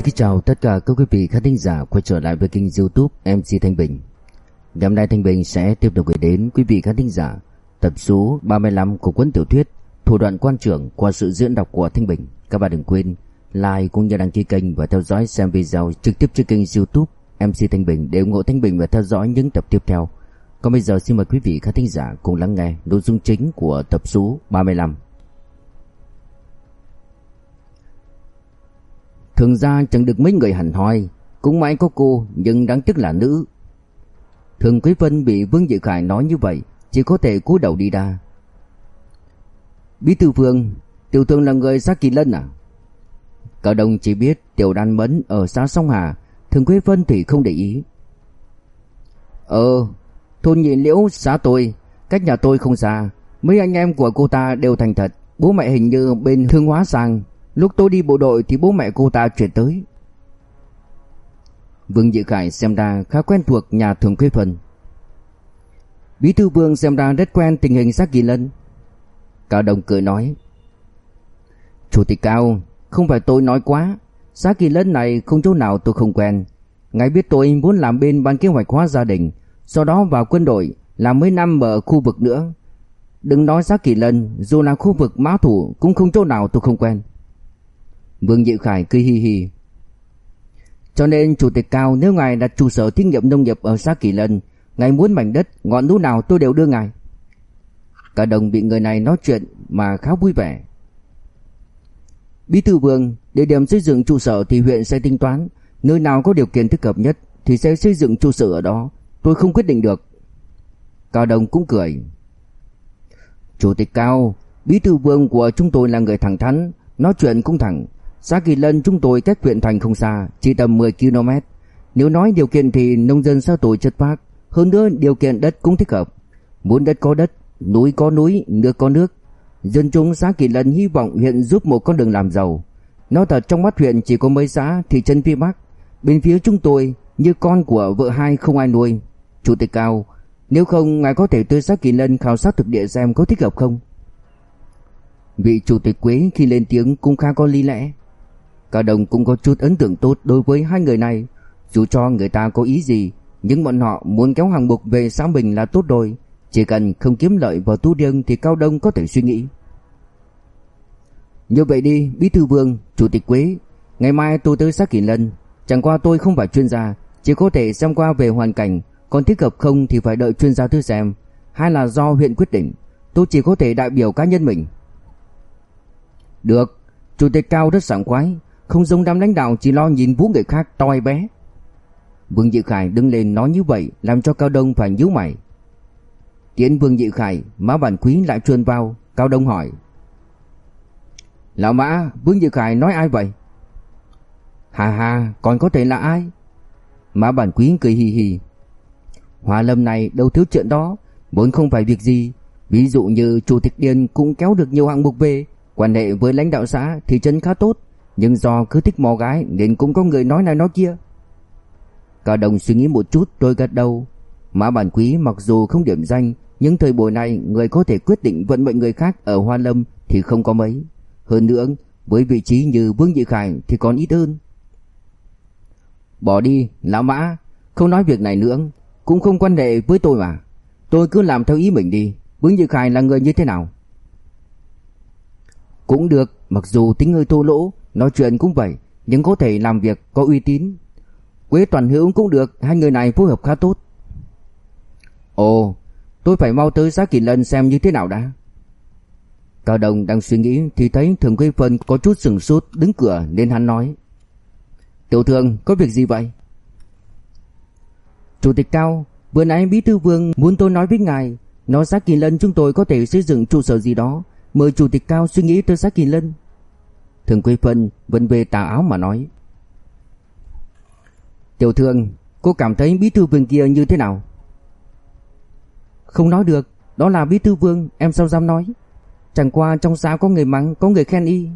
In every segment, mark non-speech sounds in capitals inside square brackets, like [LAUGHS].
Xin kính chào tất cả các quý vị khán thính giả quay trở lại với kênh youtube MC Thanh Bình. Ngày hôm nay Thanh Bình sẽ tiếp tục gửi đến quý vị khán thính giả tập số 35 của cuốn tiểu thuyết Thủ đoạn quan trưởng qua sự diễn đọc của Thanh Bình. Các bạn đừng quên like cũng như đăng ký kênh và theo dõi xem video trực tiếp trên kênh youtube MC Thanh Bình để ủng hộ Thanh Bình và theo dõi những tập tiếp theo. Còn bây giờ xin mời quý vị khán thính giả cùng lắng nghe nội dung chính của tập số 35 Thường ra chẳng được mấy người hẳn hoi, Cũng mãi có cô, nhưng đáng tiếc là nữ. Thường Quý Vân bị Vương dự Khải nói như vậy, Chỉ có thể cúi đầu đi ra. Bí thư Vương, Tiểu thường là người xã Kỳ Lân à? Cả đồng chỉ biết Tiểu Đan Mẫn ở xã Sông Hà, Thường Quý Vân thì không để ý. Ờ Thôn nhị liễu xã tôi, Cách nhà tôi không xa, Mấy anh em của cô ta đều thành thật, Bố mẹ hình như bên thương hóa sang. Lúc tôi đi bộ đội thì bố mẹ cô ta chuyển tới. Vương Dị Khải xem ra khá quen thuộc nhà thường quê phần Bí thư Vương xem ra rất quen tình hình xác kỳ lân. Cao Đồng cười nói, Chủ tịch Cao, Không phải tôi nói quá. Xác kỳ lân này không chỗ nào tôi không quen. Ngài biết tôi muốn làm bên ban kế hoạch hóa gia đình, Sau đó vào quân đội, Làm mấy năm ở khu vực nữa. Đừng nói xác kỳ lân, Dù là khu vực máu thủ Cũng không chỗ nào tôi không quen. Vương Dị Khải cười hi hi. Cho nên chủ tịch cao nếu ngài đặt trụ sở thí nghiệm nông nghiệp ở xã Kỳ Lân, ngài muốn mảnh đất, ngọn núi nào tôi đều đưa ngài. Cả đồng bị người này nói chuyện mà khá vui vẻ. Bí thư Vương, địa điểm xây dựng trụ sở thì huyện sẽ tính toán, nơi nào có điều kiện thích hợp nhất thì sẽ xây dựng trụ sở ở đó, tôi không quyết định được. Cao Đồng cũng cười. Chủ tịch Cao, bí thư Vương của chúng tôi là người thẳng thắn, nói chuyện cũng thẳng, Xã Kỳ Lân chúng tôi cách huyện thành không xa, chỉ tầm 10 km. Nếu nói điều kiện thì nông dân xã tôi chất phác, hơn nữa điều kiện đất cũng thích hợp. Muốn đất có đất, núi có núi, nước có nước. Dân chúng xã Kỳ Lân hy vọng huyện giúp một con đường làm giàu. Nói thật trong mắt huyện chỉ có mấy xã thị trấn phía Bắc. Bên phía chúng tôi như con của vợ hai không ai nuôi. Chủ tịch Cao, nếu không ngài có thể tới xã Kỳ Lân khảo sát thực địa xem có thích hợp không? Vị chủ tịch Quế khi lên tiếng cũng khá có lý lẽ. Cả đồng cũng có chút ấn tượng tốt đối với hai người này. Dù cho người ta có ý gì Nhưng bọn họ muốn kéo hàng mục về xã mình là tốt rồi. Chỉ cần không kiếm lợi vào tu điên Thì Cao Đông có thể suy nghĩ. Như vậy đi Bí thư vương, chủ tịch Quế. Ngày mai tôi tới xác Kỳ Lân Chẳng qua tôi không phải chuyên gia Chỉ có thể xem qua về hoàn cảnh. Còn thích hợp không thì phải đợi chuyên gia thứ xem. Hay là do huyện quyết định. Tôi chỉ có thể đại biểu cá nhân mình. Được. Chủ tịch Cao rất sảng khoái không giống đám lãnh đạo chỉ lo nhìn vú người khác to bé. Vương Dị Khải đứng lên nói như vậy Làm cho Cao Đông phải nhíu mày. Tiến Vương Dị Khải Mã Bản Quý lại truyền vào, Cao Đông hỏi. Lão Mã, Vương Dị Khải nói ai vậy? Hà hà còn có thể là ai? Mã Bản Quý cười hì hì. Hòa lâm này đâu thiếu chuyện đó, Vốn không phải việc gì. Ví dụ như Chủ tịch Điền cũng kéo được nhiều hạng mục về, Quan hệ với lãnh đạo xã Thị trấn khá tốt nhưng do cứ thích mò gái, nên cũng có người nói này nói kia. Cả đồng suy nghĩ một chút rồi gật đầu. Mã bản quý mặc dù không điểm danh, Nhưng thời buổi này người có thể quyết định vận mệnh người khác ở Hoa Lâm thì không có mấy. Hơn nữa, với vị trí như Vương Dị Khải thì còn ít hơn. Bỏ đi, lão mã. Không nói việc này nữa, Cũng không quan hệ với tôi mà. Tôi cứ làm theo ý mình đi. Vương Dị Khải là người như thế nào? Cũng được, Mặc dù tính hơi thô lỗ Nói chuyện cũng vậy, Nhưng có thể làm việc có uy tín. Quế Toàn Hữu cũng được, Hai người này phối hợp khá tốt. Ồ, Tôi phải mau tới xã Kỳ Lân xem như thế nào đã. Cao Đồng đang suy nghĩ Thì thấy Thường Quế Phân có chút sừng sốt Đứng cửa nên hắn nói. Tiểu thường, có việc gì vậy? Chủ tịch Cao, Vừa nãy Bí Thư Vương muốn tôi nói với ngài, Nói xã Kỳ Lân chúng tôi có thể xây dựng trụ sở gì đó. Mời Chủ tịch Cao suy nghĩ tới xã Kỳ Lân. Thường Quy Phân vân về tà áo mà nói. Tiểu thương, Cô cảm thấy bí thư vương kia như thế nào? Không nói được, Đó là bí thư vương, em sao dám nói? Chẳng qua trong xã có người mắng, Có người khen y.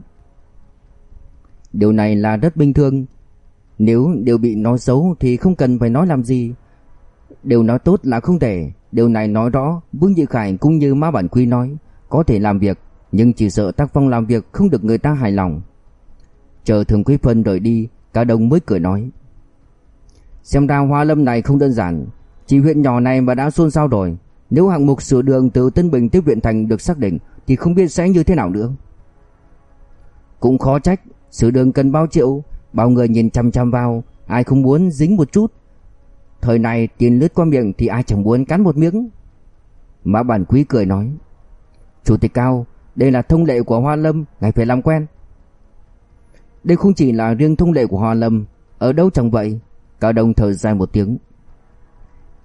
Điều này là rất bình thường. Nếu đều bị nói xấu Thì không cần phải nói làm gì. Điều nói tốt là không thể. Điều này nói rõ, Vương Dị Khải cũng như má bản quy nói, Có thể làm việc nhưng chỉ sợ tác phong làm việc không được người ta hài lòng Chờ Thường Quý Phân rời đi cả Đông mới cười nói. Xem ra Hoa Lâm này không đơn giản, chỉ huyện nhỏ này mà đã xôn xao rồi. Nếu hạng mục sửa đường từ Tân Bình tới huyện thành được xác định thì không biết sẽ như thế nào nữa. Cũng khó trách, sửa đường cần bao triệu, bao người nhìn chăm chăm vào, ai không muốn dính một chút. Thời này tiền lướt qua miệng thì ai chẳng muốn cắn một miếng. Mã Bản Quý cười nói. Chủ tịch Cao, đây là thông lệ của Hoa Lâm, ngài phải làm quen. Đây không chỉ là riêng thông lệ của Hoa Lâm, ở đâu chẳng vậy. Cao Đông thở dài một tiếng.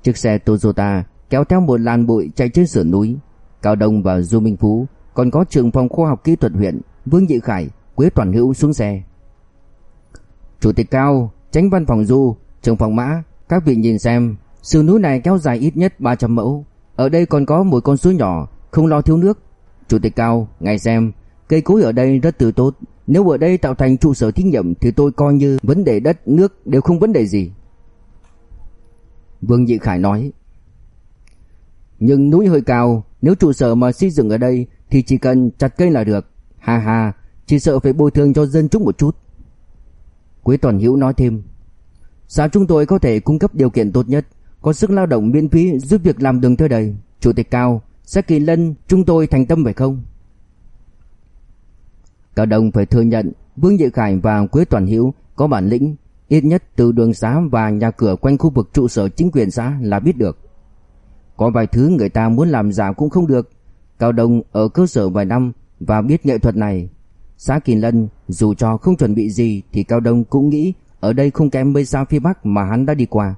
Chiếc xe Toyota kéo theo một làn bụi chạy trên sườn núi. Cao Đông và Du Minh Phú, còn có trường phòng khoa học kỹ thuật huyện, Vương dị Khải, Quế Toàn Hữu xuống xe. Chủ tịch Cao, tránh văn phòng Du, trường phòng Mã, các vị nhìn xem, sườn núi này kéo dài ít nhất 300 mẫu. Ở đây còn có một con suối nhỏ, không lo thiếu nước. Chủ tịch Cao, ngài xem, cây cối ở đây rất tươi tốt. Nếu ở đây tạo thành trụ sở thí nghiệm thì tôi coi như vấn đề đất, nước đều không vấn đề gì. Vương Dị Khải nói. Nhưng núi hơi cao, nếu trụ sở mà xây dựng ở đây thì chỉ cần chặt cây là được. Ha ha, chỉ sợ phải bồi thường cho dân chúng một chút. Quế Toàn Hữu nói thêm. Xã chúng tôi có thể cung cấp điều kiện tốt nhất, có sức lao động miễn phí giúp việc làm đường tới đây. Chủ tịch Cao, sẽ kỳ lân chúng tôi thành tâm phải không? Cao đồng phải thừa nhận Vương Nhị Khải và Quế Toàn Hữu có bản lĩnh, ít nhất từ đường xá và nhà cửa quanh khu vực trụ sở chính quyền xã là biết được. Có vài thứ người ta muốn làm giả cũng không được. Cao Đông ở cơ sở vài năm và biết nghệ thuật này. Xã Kỳ Lân dù cho không chuẩn bị gì thì Cao Đông cũng nghĩ ở đây không kém mấy sao phía Bắc mà hắn đã đi qua.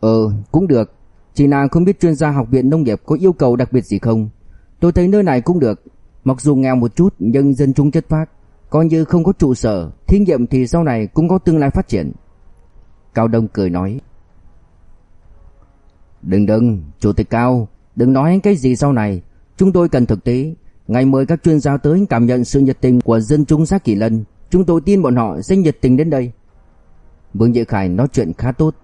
Ờ, cũng được. Chỉ là không biết chuyên gia học viện nông nghiệp có yêu cầu đặc biệt gì không. Tôi thấy nơi này cũng được. Mặc dù nghèo một chút nhưng dân chúng chất phác. Coi như không có trụ sở, thí nghiệm thì sau này cũng có tương lai phát triển. Cao Đông cười nói. Đừng đừng, Chủ tịch Cao, đừng nói cái gì sau này. Chúng tôi cần thực tế. Ngày mời các chuyên gia tới cảm nhận sự nhiệt tình của dân chúng xã Kỳ Lân. Chúng tôi tin bọn họ sẽ nhiệt tình đến đây. Vương Nhị Khải nói chuyện khá tốt.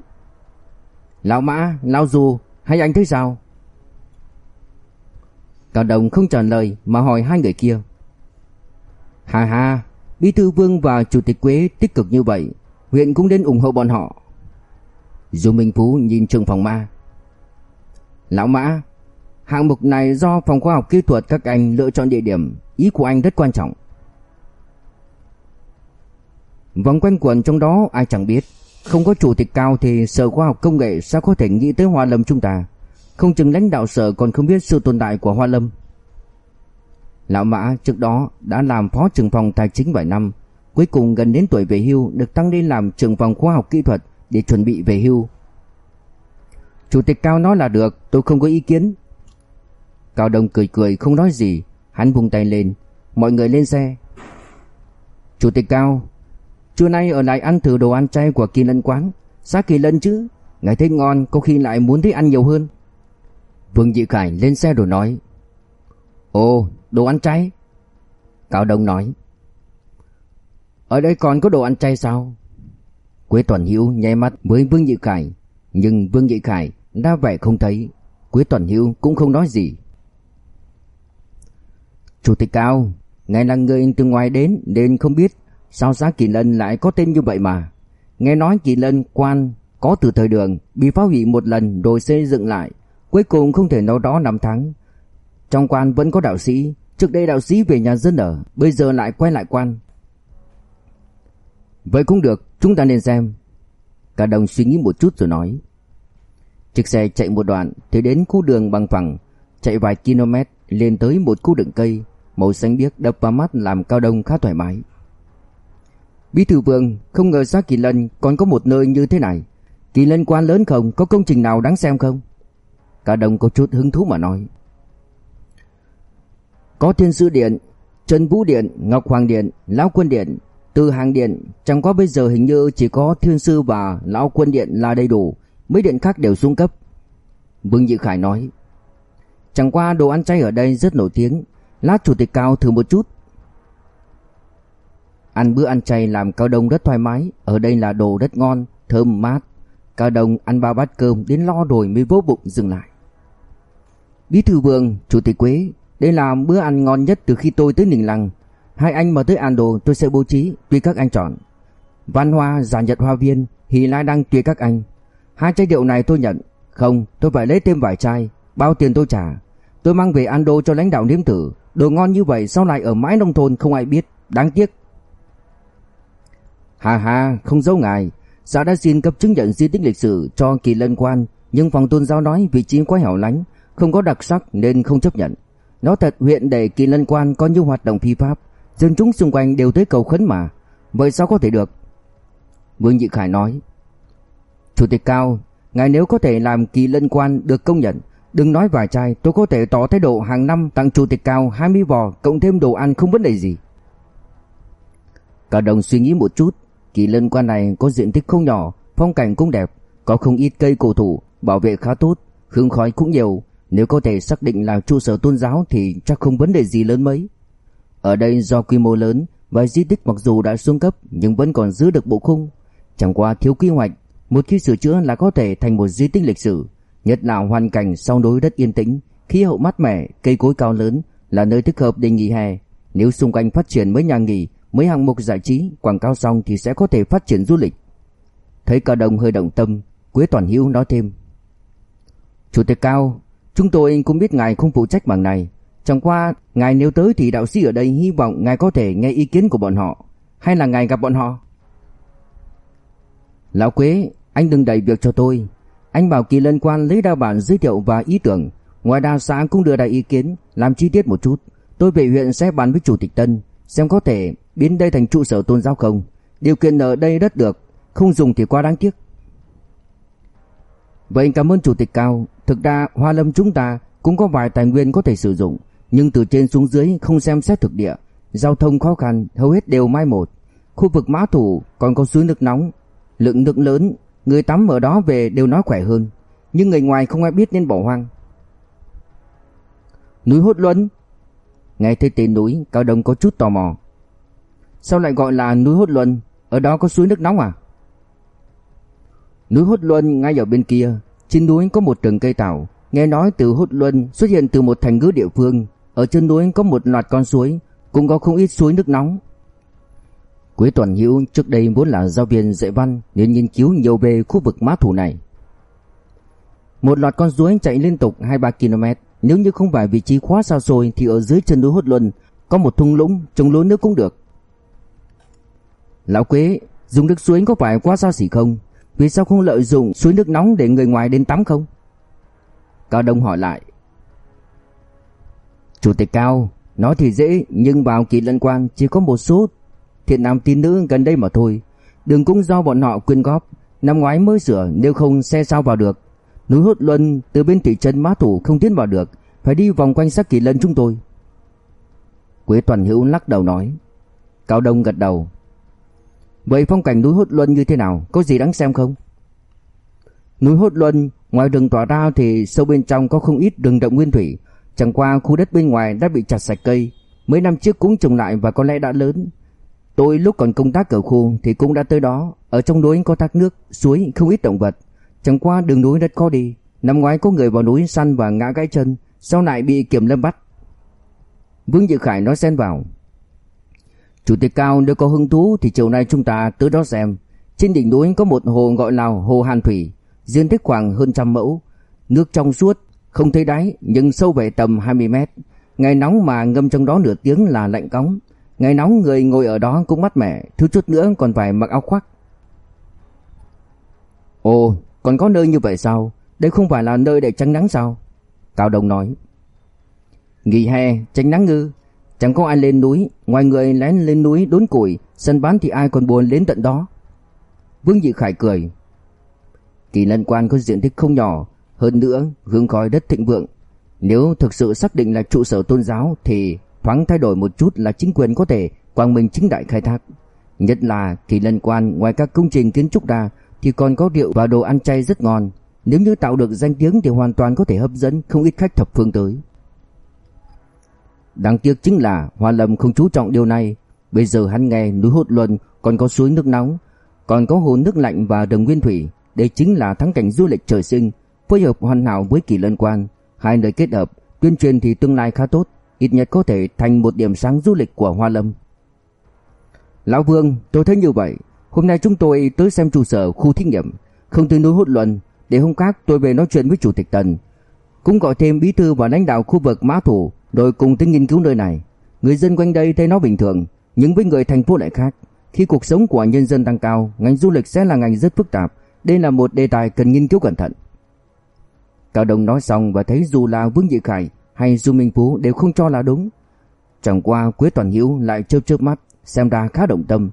Lão Mã, Lão Du, hai anh thấy sao? Cao Đồng không trả lời mà hỏi hai người kia. Hà hà, Bí thư Vương và Chủ tịch Quế tích cực như vậy, huyện cũng nên ủng hộ bọn họ. Du Minh Phú nhìn trường phòng ma. Lão Mã, hạng mục này do phòng khoa học kỹ thuật các anh lựa chọn địa điểm, ý của anh rất quan trọng. Vòng quanh quẩn trong đó ai chẳng biết, không có chủ tịch cao thì sở khoa học công nghệ sao có thể nghĩ tới Hoa Lâm chúng ta. Không chừng lãnh đạo sở còn không biết sự tồn tại của Hoa Lâm. Lão Mã trước đó đã làm phó trưởng phòng tài chính vài năm, cuối cùng gần đến tuổi về hưu được tăng lên làm trưởng phòng khoa học kỹ thuật để chuẩn bị về hưu. Chủ tịch Cao nói là được, tôi không có ý kiến. Cao Đông cười cười không nói gì, hắn vung tay lên, mọi người lên xe. Chủ tịch Cao, trưa nay ở lại ăn thử đồ ăn chay của Kỳ Lân quán, Xác Kỳ Lân chứ, ngài thấy ngon, có khi lại muốn thấy ăn nhiều hơn. Vương Dị Khải lên xe rồi nói, Ồ, đồ ăn chay? Cao Đông nói, Ở đây còn có đồ ăn chay sao? Quế Toàn Hữu nháy mắt với Vương Dị Khải, nhưng Vương Dị Khải đa vẻ không thấy, Quế Toàn Hữu cũng không nói gì. Chủ tịch Cao, ngài là người từ ngoài đến nên không biết sao xã Kỳ Lân lại có tên như vậy mà. Nghe nói Kỳ Lân quan có từ thời đường bị phá hủy một lần rồi xây dựng lại, cuối cùng không thể nào đó năm tháng. Trong quan vẫn có đạo sĩ, trước đây đạo sĩ về nhà dân ở, bây giờ lại quay lại quan. Vậy cũng được, chúng ta nên xem. Cả đồng suy nghĩ một chút rồi nói. Chiếc xe chạy một đoạn thì đến khu đường bằng phẳng, chạy vài km lên tới một khu đựng cây, màu xanh biếc đập vào mắt làm Cao Đông khá thoải mái. Bí thư Vương, không ngờ xã Kỳ Lân còn có một nơi như thế này. Kỳ Lân quan lớn không, có công trình nào đáng xem không? cả đồng có chút hứng thú mà nói. Có Thiên Sư Điện, Trần Vũ Điện, Ngọc Hoàng Điện, Lão Quân Điện, Từ Hàng Điện, chẳng có bây giờ hình như chỉ có Thiên Sư và Lão Quân Điện là đầy đủ, mấy điện khác đều xuống cấp. Vương Dị Khải nói. Chẳng qua đồ ăn chay ở đây rất nổi tiếng, lát chủ tịch cao thử một chút. Ăn bữa ăn chay làm Cao Đông rất thoải mái, ở đây là đồ rất ngon, thơm mát. Cao Đông ăn ba bát cơm đến lo rồi mới vỗ bụng dừng lại. Bí thư Vương, chủ tịch Quế, đây là bữa ăn ngon nhất từ khi tôi tới Ninh Lăng. Hai anh mà tới ăn đồ tôi sẽ bố trí, tùy các anh chọn. Văn Hoa, Giả Nhật Hoa Viên, Hỷ Lai đang tùy các anh. Hai chai rượu này tôi nhận. Không, tôi phải lấy thêm vài chai. Bao tiền tôi trả. Tôi mang về ăn đồ cho lãnh đạo nếm thử. Đồ ngon như vậy sau này ở mãi nông thôn không ai biết. Đáng tiếc. Hà hà, không giấu ngài. Xã đã xin cấp chứng nhận di tích lịch sử cho kỳ lân quan. Nhưng phòng tôn giáo nói vị trí quá hẻo lánh, không có đặc sắc nên không chấp nhận. Nó thật huyện để kỳ lân quan có nhiều hoạt động phi pháp. Dân chúng xung quanh đều tới cầu khấn mà. Vậy sao có thể được? Vương Nhị Khải nói. Chủ tịch Cao, ngài nếu có thể làm kỳ lân quan được công nhận, đừng nói vài chai, tôi có thể tỏ thái độ hàng năm tặng chủ tịch Cao 20 vò cộng thêm đồ ăn không vấn đề gì. Cả đồng suy nghĩ một chút, kỳ lân quan này có diện tích không nhỏ, phong cảnh cũng đẹp, có không ít cây cổ thụ, bảo vệ khá tốt, hương khói cũng nhiều, nếu có thể xác định là trụ sở tôn giáo thì chắc không vấn đề gì lớn mấy. Ở đây do quy mô lớn và di tích mặc dù đã xuống cấp nhưng vẫn còn giữ được bộ khung, chẳng qua thiếu quy hoạch, một khi sửa chữa là có thể thành một di tích lịch sử, nhất là hoàn cảnh sau núi đất yên tĩnh, khí hậu mát mẻ, cây cối cao lớn là nơi thích hợp để nghỉ hè. Nếu xung quanh phát triển mấy nhà nghỉ, mấy hạng mục giải trí, quảng cáo xong thì sẽ có thể phát triển du lịch. Thấy cả đồng hơi động tâm, Quế Toàn Hữu nói thêm: "Chủ tịch Cao, chúng tôi cũng biết ngài không phụ trách mảng này, chẳng qua ngài nếu tới thì đạo sĩ ở đây hy vọng ngài có thể nghe ý kiến của bọn họ, hay là ngài gặp bọn họ?" Lão Quế, anh đừng đẩy việc cho tôi. Anh bảo kỳ lân quan lấy đa bản giới thiệu và ý tưởng. Ngoài đa xã cũng đưa ra ý kiến, làm chi tiết một chút. Tôi về huyện sẽ bàn với chủ tịch Tân, xem có thể biến đây thành trụ sở tôn giáo không. Điều kiện ở đây rất được, không dùng thì quá đáng tiếc. Vậy cảm ơn chủ tịch Cao. Thực ra Hoa Lâm chúng ta cũng có vài tài nguyên có thể sử dụng, nhưng từ trên xuống dưới không xem xét thực địa, giao thông khó khăn, hầu hết đều mai một. Khu vực Mã Thủ còn có suối nước nóng, lượng nước lớn, người tắm ở đó về đều nói khỏe hơn, nhưng người ngoài không ai biết nên bỏ hoang. Núi Hốt Luân Nghe thấy tên núi, Cao Đông có chút tò mò. Sao lại gọi là núi Hốt Luân? Ở đó có suối nước nóng à? Núi Hốt Luân ngay ở bên kia, trên núi có một rừng cây tảo. Nghe nói từ Hốt Luân xuất hiện từ một thành ngữ địa phương. Ở trên núi có một loạt con suối, cũng có không ít suối nước nóng. Quế Toàn Hữu trước đây vốn là giáo viên dạy văn nên nghiên cứu nhiều về khu vực mã thủ này. Một loạt con suối chạy liên tục 2-3 km, nếu như không phải vị trí quá xa xôi thì ở dưới chân núi Hốt Luân có một thung lũng trồng lúa nước cũng được. Lão Quế, dùng nước suối có phải quá xa xỉ không? Vì sao không lợi dụng suối nước nóng để người ngoài đến tắm không? Cao Đông hỏi lại. Chủ tịch Cao, nói thì dễ nhưng vào kỳ lân quan chỉ có một số thiện nam tín nữ gần đây mà thôi. Đường cũng do bọn họ quyên góp, năm ngoái mới sửa nếu không xe sao vào được. Núi Hốt Luân từ bên thị trấn Mã Thủ không tiến vào được, phải đi vòng quanh sắc kỳ lân chúng tôi. Quế Toàn Hữu lắc đầu nói. Cao Đông gật đầu. Vậy phong cảnh núi Hốt Luân như thế nào, có gì đáng xem không? Núi Hốt Luân, ngoài rừng tỏa ra thì sâu bên trong có không ít rừng động nguyên thủy, chẳng qua khu đất bên ngoài đã bị chặt sạch cây, mấy năm trước cũng trồng lại và có lẽ đã lớn, Tôi lúc còn công tác ở khu thì cũng đã tới đó, ở trong núi có thác nước, suối, không ít động vật. Chẳng qua đường núi rất khó đi, năm ngoái có người vào núi săn và ngã gãy chân, sau này bị kiểm lâm bắt. Vương Dự Khải nói xen vào. Chủ tịch Cao nếu có hứng thú thì chiều nay chúng ta tới đó xem. Trên đỉnh núi có một hồ gọi là hồ Hàn Thủy, diện tích khoảng hơn trăm mẫu, nước trong suốt, không thấy đáy nhưng sâu về tầm 20 mét. Ngày nóng mà ngâm trong đó nửa tiếng là lạnh cóng, Ngày nóng người ngồi ở đó cũng mát mẻ, thứ chút nữa còn phải mặc áo khoác. Ồ, còn có nơi như vậy sao? Đây không phải là nơi để tránh nắng sao? Cao Đông nói. Nghỉ hè, tránh nắng ngư. Chẳng có ai lên núi, ngoài người lén lên núi đốn củi, sân bán thì ai còn buồn đến tận đó. Vương Dị Khải cười. Kỳ lân quan có diện tích không nhỏ, hơn nữa hướng khói đất thịnh vượng. Nếu thực sự xác định là trụ sở tôn giáo thì thoáng thay đổi một chút là chính quyền có thể quang minh chính đại khai thác. Nhất là kỳ lân quan ngoài các công trình kiến trúc ra thì còn có rượu và đồ ăn chay rất ngon. Nếu như tạo được danh tiếng thì hoàn toàn có thể hấp dẫn không ít khách thập phương tới. Đáng tiếc chính là Hoa Lâm không chú trọng điều này. Bây giờ hắn nghe núi Hốt Luân còn có suối nước nóng, còn có hồ nước lạnh và đồng nguyên thủy. Đây chính là thắng cảnh du lịch trời sinh, phối hợp hoàn hảo với kỳ lân quan. Hai nơi kết hợp, tuyên truyền thì tương lai khá tốt ít nhất có thể thành một điểm sáng du lịch của Hoa Lâm. Lão Vương, tôi thấy như vậy, Hôm nay chúng tôi tới xem trụ sở khu thí nghiệm, không tới núi hốt luân. để hôm khác tôi về nói chuyện với chủ tịch Tần. Cũng gọi thêm bí thư và lãnh đạo khu vực Mã Thủ, rồi cùng tới nghiên cứu nơi này. Người dân quanh đây thấy nó bình thường, nhưng với người thành phố lại khác. Khi cuộc sống của nhân dân tăng cao, ngành du lịch sẽ là ngành rất phức tạp. Đây là một đề tài cần nghiên cứu cẩn thận. Cao Đông nói xong và thấy dù là Vương Dị Khải hay Du Minh Phú đều không cho là đúng. Chẳng qua Quế Toàn Hiếu lại chớp chớp mắt, xem ra khá động tâm.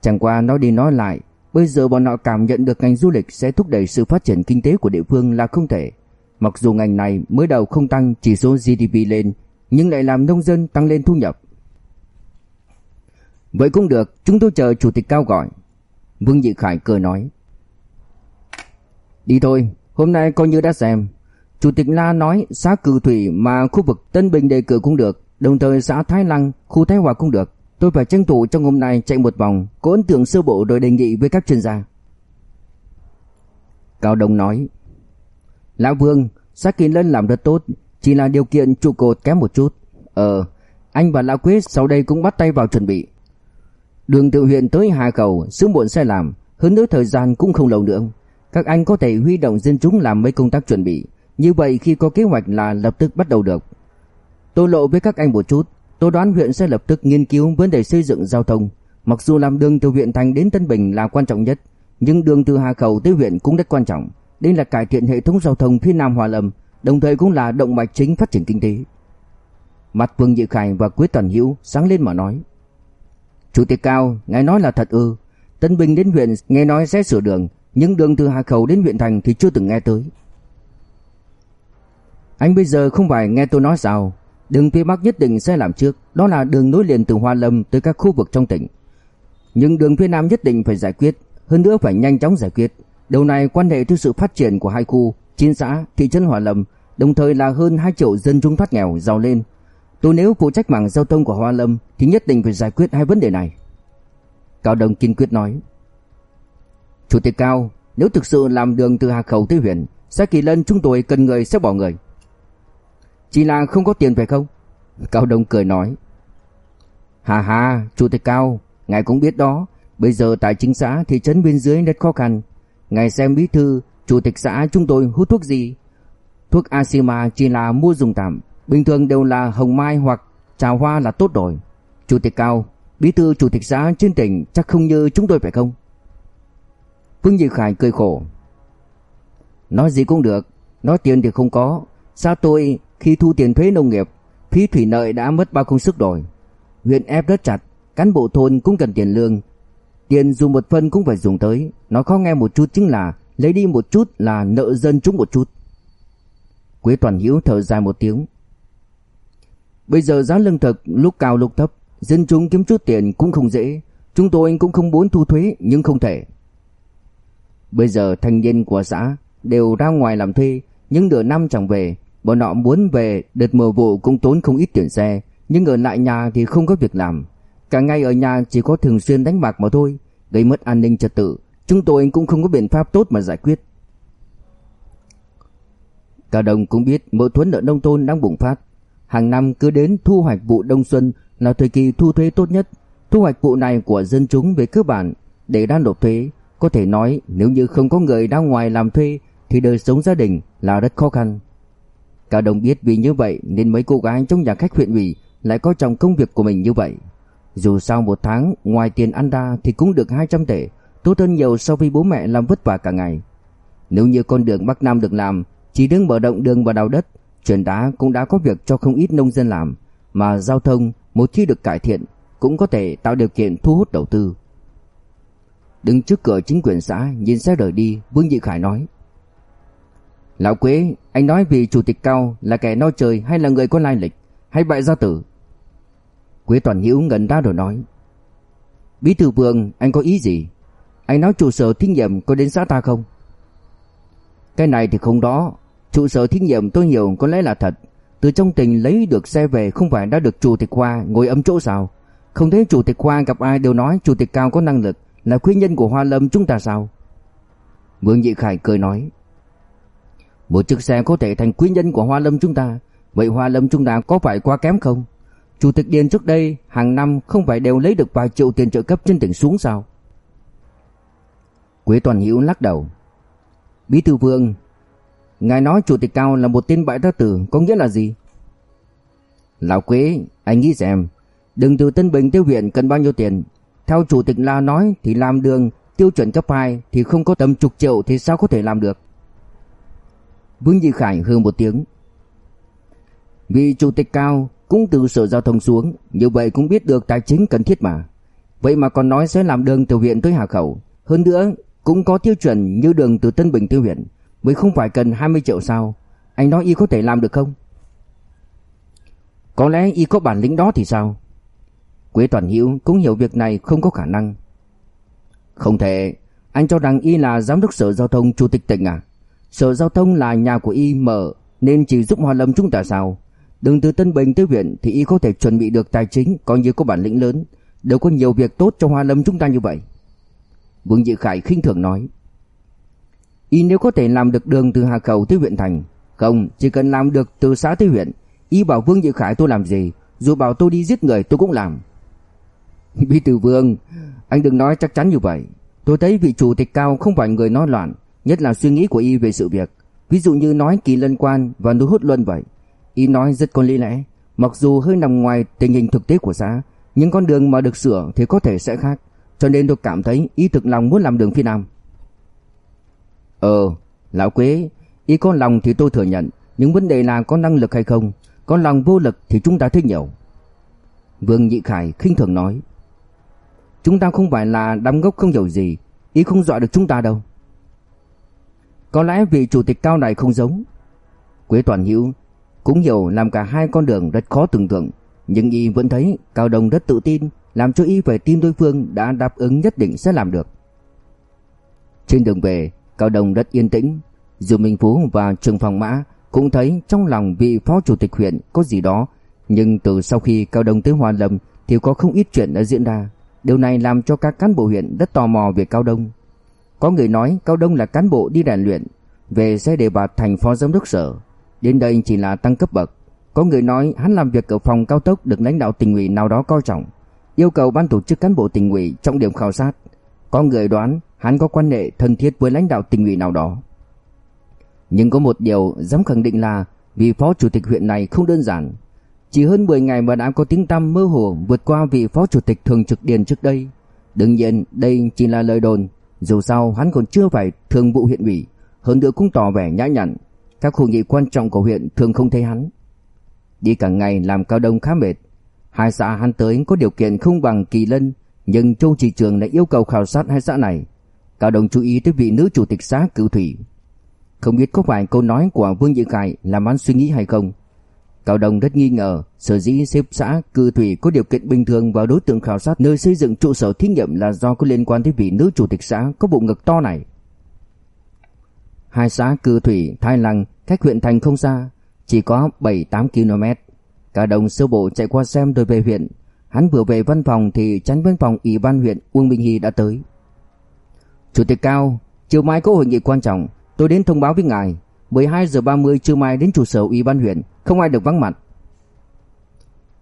Chẳng qua nói đi nói lại, bây giờ bọn họ cảm nhận được ngành du lịch sẽ thúc đẩy sự phát triển kinh tế của địa phương là không thể. Mặc dù ngành này mới đầu không tăng chỉ số GDP lên, nhưng lại làm nông dân tăng lên thu nhập. Vậy cũng được, chúng tôi chờ chủ tịch cao gọi. Vương Dị Khải cười nói. Đi thôi, hôm nay coi như đã xem. Chủ tịch La nói xã Cử Thủy mà khu vực Tân Bình đề cử cũng được, đồng thời xã Thái Lăng, khu Thái Hòa cũng được. Tôi phải tranh thủ trong hôm nay chạy một vòng, có ấn tượng sơ bộ rồi đề nghị với các chuyên gia. Cao Đông nói. Lão Vương, sát Kỳ Lân làm rất tốt, chỉ là điều kiện trụ cột kém một chút. Ờ, anh và Lão quyết sau đây cũng bắt tay vào chuẩn bị. Đường tự huyện tới Hà Cầu, sớm muộn sẽ làm, hơn nữa thời gian cũng không lâu nữa. Các anh có thể huy động dân chúng làm mấy công tác chuẩn bị, như vậy khi có kế hoạch là lập tức bắt đầu được. Tôi lộ với các anh một chút, tôi đoán huyện sẽ lập tức nghiên cứu vấn đề xây dựng giao thông. Mặc dù làm đường từ huyện thành đến Tân Bình là quan trọng nhất, nhưng đường từ Hà Khẩu tới huyện cũng rất quan trọng. Đây là cải thiện hệ thống giao thông phía Nam Hòa Lâm, đồng thời cũng là động mạch chính phát triển kinh tế. Mặt Vương Nhị Khải và Quế Tần Hữu sáng lên mà nói: "Chủ tịch Cao, ngài nói là thật ư? Tân Bình đến huyện nghe nói sẽ sửa đường, nhưng đường từ Hà Khẩu đến huyện thành thì chưa từng nghe tới." Anh bây giờ không phải nghe tôi nói sao Đường phía Bắc nhất định sẽ làm trước Đó là đường nối liền từ Hoa Lâm tới các khu vực trong tỉnh Nhưng đường phía Nam nhất định phải giải quyết Hơn nữa phải nhanh chóng giải quyết Điều này quan hệ tới sự phát triển của hai khu Chín xã, thị trấn hòa Lâm Đồng thời là hơn 2 triệu dân chúng thoát nghèo, giàu lên Tôi nếu phụ trách mảng giao thông của Hoa Lâm Thì nhất định phải giải quyết hai vấn đề này Cao Đồng kiên quyết nói Chủ tịch Cao Nếu thực sự làm đường từ Hà Khẩu tới huyện Xã Kỳ Lân chúng tôi cần người sẽ bỏ người chỉ là không có tiền phải không? Cao Đông cười nói. Hà hà, Chủ tịch Cao, ngài cũng biết đó, bây giờ tại chính xã thị trấn bên dưới rất khó khăn. Ngài xem bí thư, chủ tịch xã chúng tôi hút thuốc gì? Thuốc Asima chỉ là mua dùng tạm, bình thường đều là hồng mai hoặc trà hoa là tốt rồi. Chủ tịch Cao, bí thư chủ tịch xã trên tỉnh chắc không như chúng tôi phải không? Vương Dị Khải cười khổ. Nói gì cũng được, nói tiền thì không có, sao tôi khi thu tiền thuế nông nghiệp, phí thủy lợi đã mất bao công sức rồi. Huyện ép rất chặt, cán bộ thôn cũng cần tiền lương. Tiền dùng một phần cũng phải dùng tới, nói khó nghe một chút chính là lấy đi một chút là nợ dân chúng một chút. Quế Toàn Hiếu thở dài một tiếng. Bây giờ giá lương thực lúc cao lúc thấp, dân chúng kiếm chút tiền cũng không dễ. Chúng tôi cũng không muốn thu thuế nhưng không thể. Bây giờ thanh niên của xã đều ra ngoài làm thuê, nhưng nửa năm chẳng về, Bọn họ muốn về đợt mùa vụ cũng tốn không ít tiền xe Nhưng ở lại nhà thì không có việc làm Cả ngày ở nhà chỉ có thường xuyên đánh bạc mà thôi, Gây mất an ninh trật tự. Chúng tôi cũng không có biện pháp tốt mà giải quyết. Cả đồng cũng biết mâu thuẫn ở nông thôn đang bùng phát. Hàng năm cứ đến thu hoạch vụ đông xuân là thời kỳ thu thuế tốt nhất. Thu hoạch vụ này của dân chúng về cơ bản, để đang nộp thuế, Có thể nói nếu như không có người ra ngoài làm thuê Thì đời sống gia đình là rất khó khăn. Cao đồng biết vì như vậy nên mấy cô gái trong nhà khách huyện ủy lại coi trọng công việc của mình như vậy. Dù sao một tháng ngoài tiền ăn ra thì cũng được 200 tệ, tốt hơn nhiều so với bố mẹ làm vất vả cả ngày. Nếu như con đường Bắc Nam được làm, chỉ đứng mở động đường và đào đất, chuyển đá cũng đã có việc cho không ít nông dân làm, mà giao thông một khi được cải thiện cũng có thể tạo điều kiện thu hút đầu tư. Đứng trước cửa chính quyền xã nhìn xe rời đi, Vương Dị Khải nói: Lão Quế, anh nói vì chủ tịch cao là kẻ no trời hay là người có lai lịch, hay bại gia tử? Quế Toàn Hiếu ngẩn ra rồi nói. Bí thư vương, anh có ý gì? Anh nói trụ sở thí nghiệm có đến xã ta không? Cái này thì không đó. Trụ sở thí nghiệm tôi hiểu có lẽ là thật. Từ trong tình lấy được xe về không phải đã được chủ tịch khoa ngồi ấm chỗ sao? Không thấy chủ tịch khoa gặp ai đều nói chủ tịch cao có năng lực là khuyên nhân của Hoa Lâm chúng ta sao? Vương Nhị Khải cười nói. Một chiếc xe có thể thành quý nhân của Hoa Lâm chúng ta Vậy Hoa Lâm chúng ta có phải quá kém không Chủ tịch Điền trước đây Hàng năm không phải đều lấy được vài triệu tiền trợ cấp trên tỉnh xuống sao Quế Toàn Hữu lắc đầu. Bí thư Vương, ngài nói chủ tịch cao là một tên bại gia tử có nghĩa là gì? Lão Quế, anh nghĩ xem, đừng từ Tân Bình tiêu huyện cần bao nhiêu tiền. Theo chủ tịch La nói thì làm đường tiêu chuẩn cấp 2 thì không có tầm chục triệu thì sao có thể làm được? Vương Di Khải hừ một tiếng. Vì chủ tịch cao cũng từ sở giao thông xuống, như vậy cũng biết được tài chính cần thiết mà. Vậy mà còn nói sẽ làm đường từ huyện tới Hà Khẩu, hơn nữa cũng có tiêu chuẩn như đường từ Tân Bình tới huyện, mới không phải cần 20 triệu sao? Anh nói y có thể làm được không? Có lẽ y có bản lĩnh đó thì sao? Quế Toàn Hữu cũng hiểu việc này không có khả năng. Không thể, anh cho rằng y là giám đốc sở giao thông chủ tịch tỉnh à? Sở giao thông là nhà của y mở nên chỉ giúp Hoa Lâm chúng ta sao? Đường từ Tân Bình tới huyện thì y có thể chuẩn bị được tài chính coi như có bản lĩnh lớn, đều có nhiều việc tốt cho Hoa Lâm chúng ta như vậy. Vương Dị Khải khinh thường nói. Y nếu có thể làm được đường từ Hà cầu tới huyện thành, không, chỉ cần làm được từ xã tới huyện, y bảo Vương Dị Khải tôi làm gì, dù bảo tôi đi giết người tôi cũng làm. [LAUGHS] Bí thư Vương, anh đừng nói chắc chắn như vậy. Tôi thấy vị chủ tịch cao không phải người nói loạn, nhất là suy nghĩ của y về sự việc. Ví dụ như nói kỳ lân quan và núi hút luân vậy. Y nói rất có lý lẽ, mặc dù hơi nằm ngoài tình hình thực tế của xã, nhưng con đường mà được sửa thì có thể sẽ khác, cho nên tôi cảm thấy y thực lòng muốn làm đường phía Nam. Ờ, lão Quế, y có lòng thì tôi thừa nhận, nhưng vấn đề là có năng lực hay không, có lòng vô lực thì chúng ta thấy nhiều. Vương Nhị Khải khinh thường nói. Chúng ta không phải là đám gốc không hiểu gì, ý không dọa được chúng ta đâu. Có lẽ vì chủ tịch cao này không giống. Quế Toàn Hữu cũng hiểu làm cả hai con đường rất khó tưởng tượng, nhưng y vẫn thấy Cao Đông rất tự tin, làm cho y phải tin đối phương đã đáp ứng nhất định sẽ làm được. Trên đường về, Cao Đông rất yên tĩnh, dù Minh Phú và Trương Phong Mã cũng thấy trong lòng vị phó chủ tịch huyện có gì đó, nhưng từ sau khi Cao Đông tới Hoa Lâm thì có không ít chuyện đã diễn ra. Điều này làm cho các cán bộ huyện rất tò mò về Cao Đông. Có người nói Cao Đông là cán bộ đi rèn luyện, về sẽ đề bạt thành phó giám đốc sở. Đến đây chỉ là tăng cấp bậc. Có người nói hắn làm việc ở phòng cao tốc được lãnh đạo tỉnh ủy nào đó coi trọng, yêu cầu ban tổ chức cán bộ tỉnh ủy trọng điểm khảo sát. Có người đoán hắn có quan hệ thân thiết với lãnh đạo tỉnh ủy nào đó. Nhưng có một điều dám khẳng định là vị phó chủ tịch huyện này không đơn giản. Chỉ hơn 10 ngày mà đã có tiếng tăm mơ hồ vượt qua vị phó chủ tịch thường trực điền trước đây. Đương nhiên đây chỉ là lời đồn, dù sao hắn còn chưa phải thường vụ huyện ủy, hơn nữa cũng tỏ vẻ nhã nhặn. Các hội nghị quan trọng của huyện thường không thấy hắn. Đi cả ngày làm cao đông khá mệt. Hai xã hắn tới có điều kiện không bằng Kỳ Lân, nhưng Châu thị Trường lại yêu cầu khảo sát hai xã này. Cao đông chú ý tới vị nữ chủ tịch xã Cửu Thủy. Không biết có phải câu nói của Vương Dị Khải làm hắn suy nghĩ hay không. Cao Đông rất nghi ngờ sở dĩ xếp xã cửu Thủy có điều kiện bình thường vào đối tượng khảo sát nơi xây dựng trụ sở thí nghiệm là do có liên quan tới vị nữ chủ tịch xã có bụng ngực to này. Hai xã Cư Thủy, Thái Lăng cách huyện thành không xa, chỉ có 7-8 km. Cả đồng sơ bộ chạy qua xem rồi về huyện. Hắn vừa về văn phòng thì tránh văn phòng ủy ban huyện Uông Minh Hy đã tới. Chủ tịch Cao, chiều mai có hội nghị quan trọng, tôi đến thông báo với ngài. 12 giờ 30 trưa mai đến trụ sở ủy ban huyện, không ai được vắng mặt.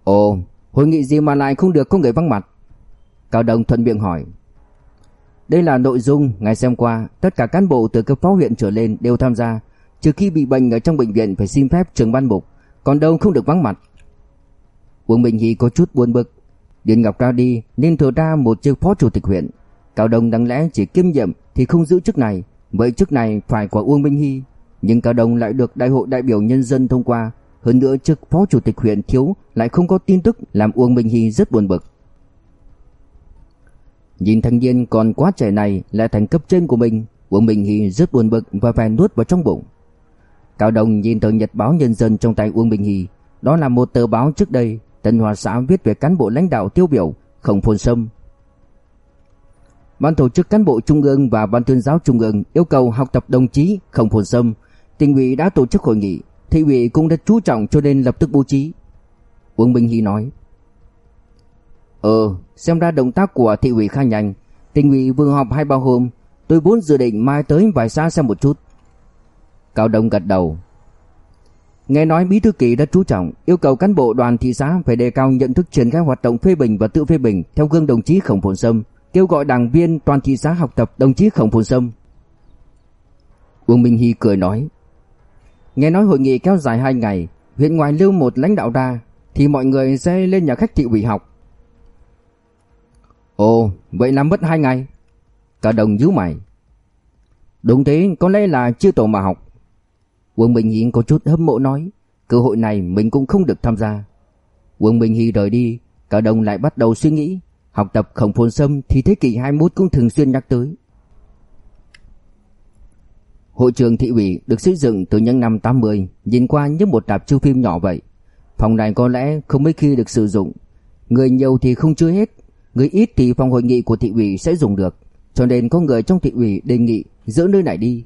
Ồ, hội nghị gì mà lại không được có người vắng mặt? Cao đồng thuận miệng hỏi. Đây là nội dung ngài xem qua, tất cả cán bộ từ cấp phó huyện trở lên đều tham gia, trừ khi bị bệnh ở trong bệnh viện phải xin phép trưởng ban mục, còn đâu không được vắng mặt. Uông Bình Hy có chút buồn bực, Điền Ngọc ra đi nên thừa ra một chức phó chủ tịch huyện. Cao Đông đáng lẽ chỉ kiêm nhiệm thì không giữ chức này, vậy chức này phải của Uông Minh Hy, nhưng Cao Đông lại được đại hội đại biểu nhân dân thông qua, hơn nữa chức phó chủ tịch huyện thiếu lại không có tin tức làm Uông Minh Hy rất buồn bực. Nhìn thanh niên còn quá trẻ này là thành cấp trên của mình, Uông Minh Hy rất buồn bực và phải nuốt vào trong bụng. Cao Đông nhìn tờ nhật báo nhân dân trong tay Uông Minh Hy, đó là một tờ báo trước đây Tân Hòa xã viết về cán bộ lãnh đạo tiêu biểu Khổng Phồn Sâm. Ban tổ chức cán bộ trung ương và ban tuyên giáo trung ương yêu cầu học tập đồng chí Khổng Phồn Sâm. Tỉnh ủy đã tổ chức hội nghị, thị ủy cũng đã chú trọng cho nên lập tức bố trí. Uông Minh Hy nói. Ờ, xem ra động tác của thị ủy khá nhanh. Tỉnh ủy vừa họp hai ba hôm, tôi vốn dự định mai tới vài xã xem một chút. Cao Đông gật đầu. Nghe nói bí thư kỳ đã chú trọng yêu cầu cán bộ đoàn thị xã phải đề cao nhận thức triển khai hoạt động phê bình và tự phê bình theo gương đồng chí Khổng Phồn Sâm, kêu gọi đảng viên toàn thị xã học tập đồng chí Khổng Phồn Sâm. Uông Minh Hy cười nói, nghe nói hội nghị kéo dài 2 ngày, huyện ngoài lưu một lãnh đạo ra, thì mọi người sẽ lên nhà khách thị ủy học. Ồ, vậy là mất 2 ngày. Cả đồng nhíu mày. Đúng thế, có lẽ là chưa tổ mà học. Quân Bình Hy có chút hâm mộ nói, cơ hội này mình cũng không được tham gia. Quân Bình Hy rời đi, cả đồng lại bắt đầu suy nghĩ, học tập khổng phồn sâm thì thế kỷ 21 cũng thường xuyên nhắc tới. Hội trường thị ủy được xây dựng từ những năm 80, nhìn qua như một rạp chiếu phim nhỏ vậy. Phòng này có lẽ không mấy khi được sử dụng. Người nhiều thì không chưa hết, người ít thì phòng hội nghị của thị ủy sẽ dùng được. Cho nên có người trong thị ủy đề nghị giữ nơi này đi.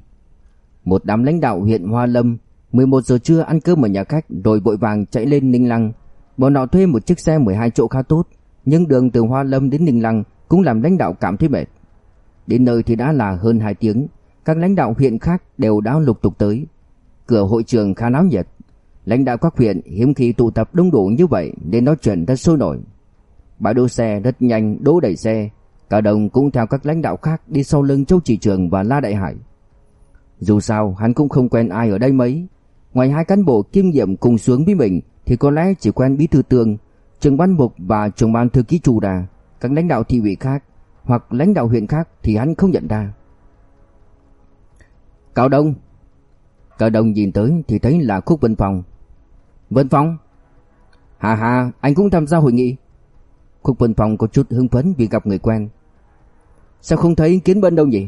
Một đám lãnh đạo huyện Hoa Lâm 11 giờ trưa ăn cơm ở nhà khách rồi vội vàng chạy lên Ninh Lăng. Bọn họ thuê một chiếc xe 12 chỗ khá tốt, nhưng đường từ Hoa Lâm đến Ninh Lăng cũng làm lãnh đạo cảm thấy mệt. Đến nơi thì đã là hơn 2 tiếng, các lãnh đạo huyện khác đều đã lục tục tới. Cửa hội trường khá náo nhiệt. Lãnh đạo các huyện hiếm khi tụ tập đông đủ như vậy nên nói chuyện rất sôi nổi. Bãi đỗ xe rất nhanh đỗ đẩy xe, cả đồng cũng theo các lãnh đạo khác đi sau lưng Châu Chỉ Trường và La Đại Hải. Dù sao hắn cũng không quen ai ở đây mấy, ngoài hai cán bộ kiêm nhiệm cùng xuống với mình thì có lẽ chỉ quen bí thư tường, trưởng ban mục và trưởng ban thư ký chủ đà, các lãnh đạo thị ủy khác hoặc lãnh đạo huyện khác thì hắn không nhận ra. Cao Đông Cao Đông nhìn tới thì thấy là Khúc Vân Phong. Vân Phong? Hà hà anh cũng tham gia hội nghị. Khúc Vân Phong có chút hưng phấn vì gặp người quen. Sao không thấy Kiến Bân đâu nhỉ?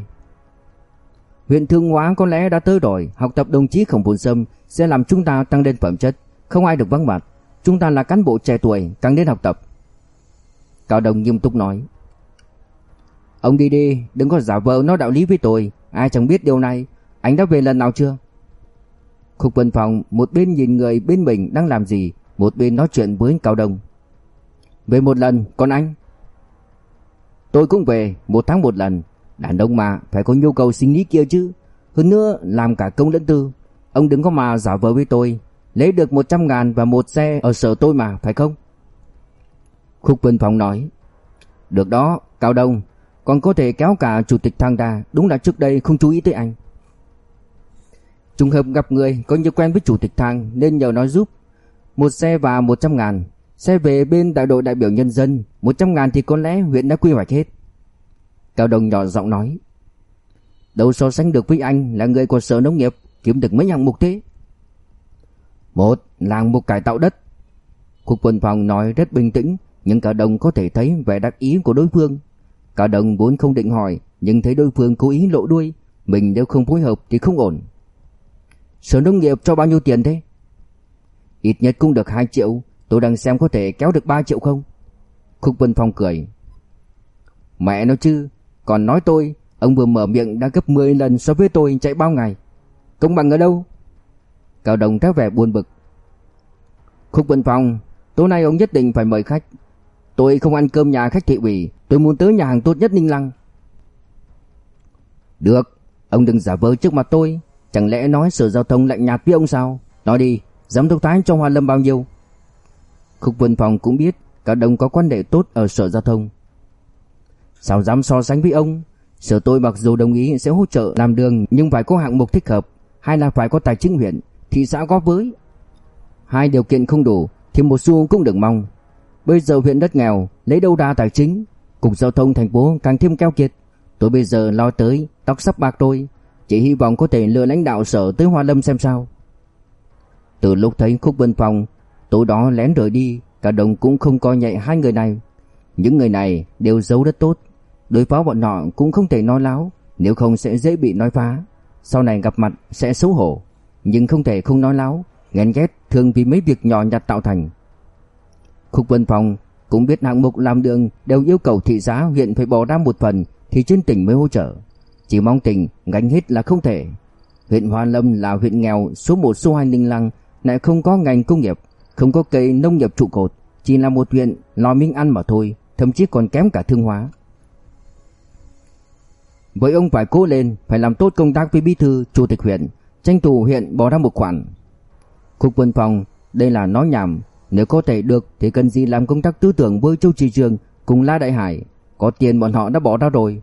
Huyện Thương Hóa có lẽ đã tới rồi Học tập đồng chí Khổng Phồn Sâm Sẽ làm chúng ta tăng lên phẩm chất. Không ai được vắng mặt. Chúng ta là cán bộ trẻ tuổi càng nên học tập. Cao đồng nghiêm túc nói. Ông đi đi Đừng có giả vờ nói đạo lý với tôi. Ai chẳng biết điều này. Anh đã về lần nào chưa? Khúc Vân Phong một bên nhìn người bên mình đang làm gì, một bên nói chuyện với Cao đồng. Về một lần, còn anh? Tôi cũng về, một tháng một lần. Đàn ông mà, phải có nhu cầu sinh lý kia chứ. Hơn nữa, làm cả công lẫn tư. Ông đừng có mà giả vờ với tôi. Lấy được 100 ngàn và một xe ở sở tôi mà, phải không? Khúc Vân Phong nói. Được đó, Cao Đông. Còn có thể kéo cả chủ tịch thang đà Đúng là trước đây không chú ý tới anh. Trùng hợp gặp người có như quen với chủ tịch thang nên nhờ nói giúp. Một xe và 100 ngàn. Xe về bên đại đội đại biểu nhân dân. 100 ngàn thì có lẽ huyện đã quy hoạch hết. Cao Đồng nhỏ giọng nói. Đâu so sánh được với anh là người của sở nông nghiệp kiếm được mấy hạng mục thế. Một là một cải tạo đất. Cục quân phòng nói rất bình tĩnh nhưng Cao Đồng có thể thấy vẻ đắc ý của đối phương. Cao Đồng vốn không định hỏi nhưng thấy đối phương cố ý lộ đuôi. Mình nếu không phối hợp thì không ổn. Sở nông nghiệp cho bao nhiêu tiền thế? Ít nhất cũng được 2 triệu, tôi đang xem có thể kéo được 3 triệu không? Khúc Vân Phong cười. Mẹ nói chứ, còn nói tôi, ông vừa mở miệng đã gấp 10 lần so với tôi chạy bao ngày. Công bằng ở đâu? Cao Đồng ra vẻ buồn bực. Khúc Vân Phong, tối nay ông nhất định phải mời khách. Tôi không ăn cơm nhà khách thị ủy, tôi muốn tới nhà hàng tốt nhất Ninh Lăng. Được, ông đừng giả vờ trước mặt tôi, Chẳng lẽ nói sở giao thông lạnh nhạt với ông sao Nói đi Giám đốc thái cho Hoa Lâm bao nhiêu Khúc Vân Phòng cũng biết Cả đồng có quan hệ tốt ở sở giao thông. Sao dám so sánh với ông? Sở tôi mặc dù đồng ý sẽ hỗ trợ làm đường, Nhưng phải có hạng mục thích hợp, Hay là phải có tài chính huyện, Thị xã góp với Hai điều kiện không đủ, Thì một xu cũng đừng mong. Bây giờ huyện đất nghèo, Lấy đâu ra tài chính? Cục giao thông thành phố càng thêm keo kiệt. Tôi bây giờ lo tới Tóc sắp bạc tôi chỉ hy vọng có thể lừa lãnh đạo sở tới Hoa Lâm xem sao. Từ lúc thấy Khúc Vân Phong Tối đó lén rời đi Cả đồng cũng không coi nhẹ hai người này Những người này đều giấu rất tốt Đối phó bọn họ cũng không thể nói láo Nếu không sẽ dễ bị nói phá Sau này gặp mặt sẽ xấu hổ Nhưng không thể không nói láo Ghen ghét thường vì mấy việc nhỏ nhặt tạo thành Khúc Vân Phong cũng biết hạng mục làm đường đều yêu cầu thị xã huyện phải bỏ ra một phần thì trên tỉnh mới hỗ trợ. Chỉ mong tỉnh gánh hết là không thể. Huyện Hoa Lâm là huyện nghèo số 1 số 2 Ninh Lăng, lại không có ngành công nghiệp, không có cây nông nghiệp trụ cột, chỉ là một huyện lo miếng ăn mà thôi, thậm chí còn kém cả thương hóa. Với ông phải cố lên, phải làm tốt công tác với bí thư, chủ tịch huyện, tranh thủ huyện bỏ ra một khoản. Cục quân Phòng, đây là nói nhảm, nếu có thể được thì cần gì làm công tác tư tưởng với Châu Trì Trường cùng La Đại Hải, Có tiền bọn họ đã bỏ ra rồi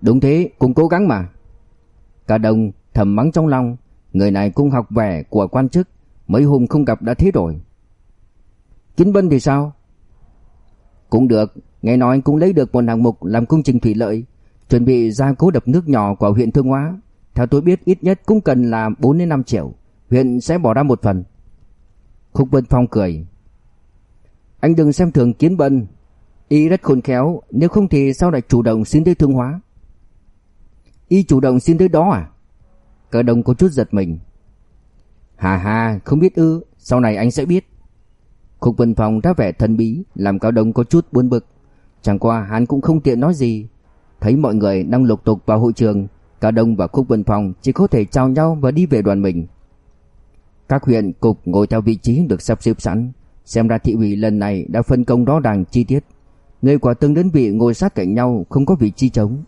Đúng thế cùng cố gắng mà Cả đồng thầm mắng trong lòng Người này cũng học vẻ của quan chức Mấy hôm không gặp đã thế rồi. Chính Bân thì sao? Cũng được, Nghe nói cũng lấy được một hạng mục làm công trình thủy lợi, Chuẩn bị ra cố đập nước nhỏ của huyện Thương Hóa. Theo tôi biết, ít nhất cũng cần là 4 đến 5 triệu. Huyện sẽ bỏ ra một phần. Khúc Vân Phong cười. Anh đừng xem thường kiến bân Y rất khôn khéo, Nếu không thì sao lại chủ động xin tới Thương Hóa? Y chủ động xin tới đó à? Cờ đồng có chút giật mình. Hà hà, không biết ư, Sau này anh sẽ biết. Khúc Vân Phong ra vẻ thần bí, Làm cao đông có chút buồn bực. Chẳng qua hắn cũng không tiện nói gì. Thấy mọi người đang lục tục vào hội trường, Cao Đông và Khúc Vân Phong chỉ có thể chào nhau và đi về đoàn mình. Các huyện, cục ngồi theo vị trí được sắp xếp sẵn. Xem ra thị ủy lần này đã phân công rõ ràng chi tiết. Người quả tương đơn vị ngồi sát cạnh nhau không có vị trí trống.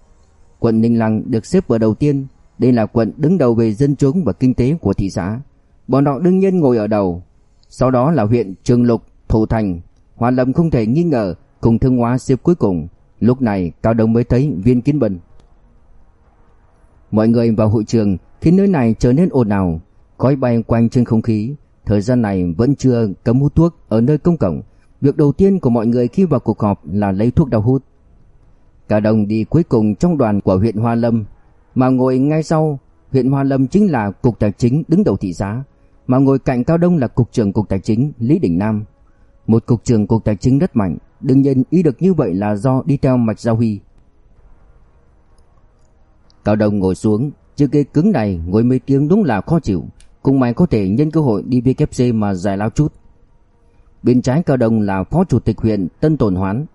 Quận Ninh Lăng được xếp ở đầu tiên. Đây là quận đứng đầu về dân chúng và kinh tế của thị xã. Bọn họ đương nhiên ngồi ở đầu. Sau đó là huyện Trường Lục, Thủ Thành. Hoa Lâm không thể nghi ngờ cùng Thương Hóa xếp cuối cùng. Lúc này Cao Đông mới thấy viên kiến bình Mọi người vào hội trường Khiến nơi này trở nên ồn ào. Khói bay quanh trên không khí. Thời gian này vẫn chưa cấm hút thuốc Ở nơi công cộng. Việc đầu tiên của mọi người khi vào cuộc họp là lấy thuốc đau hút. Cao Đông đi cuối cùng trong đoàn của huyện Hoa Lâm. Mà ngồi ngay sau Huyện Hoa Lâm chính là Cục Tài chính đứng đầu thị xã mà ngồi cạnh Cao Đông là Cục trưởng Cục Tài chính Lý Đình Nam. Một cục trưởng Cục Tài chính rất mạnh, Đương nhiên ý được như vậy là do đi theo mạch giao huy. Cao Đông ngồi xuống, Chiếc ghế cứng này ngồi mấy tiếng đúng là khó chịu Cùng mày có thể nhân cơ hội đi VKC mà giải lao chút. Bên trái Cao Đông là Phó Chủ tịch huyện Tân Tồn Hoán,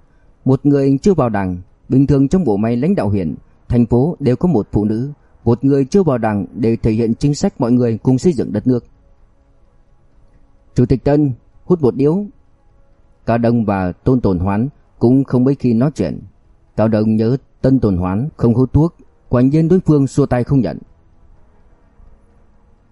Một người chưa vào đảng, Bình thường trong bộ máy lãnh đạo huyện, Thành phố đều có một phụ nữ, Một người chưa vào đảng để thể hiện chính sách mọi người cùng xây dựng đất nước. Chủ tịch Tân hút một điếu Cao Đông và Tôn Tồn Hoán cũng không mấy khi nói chuyện. Cao Đông nhớ Tân Tồn Hoán không hút thuốc, quả nhiên đối phương xua tay không nhận.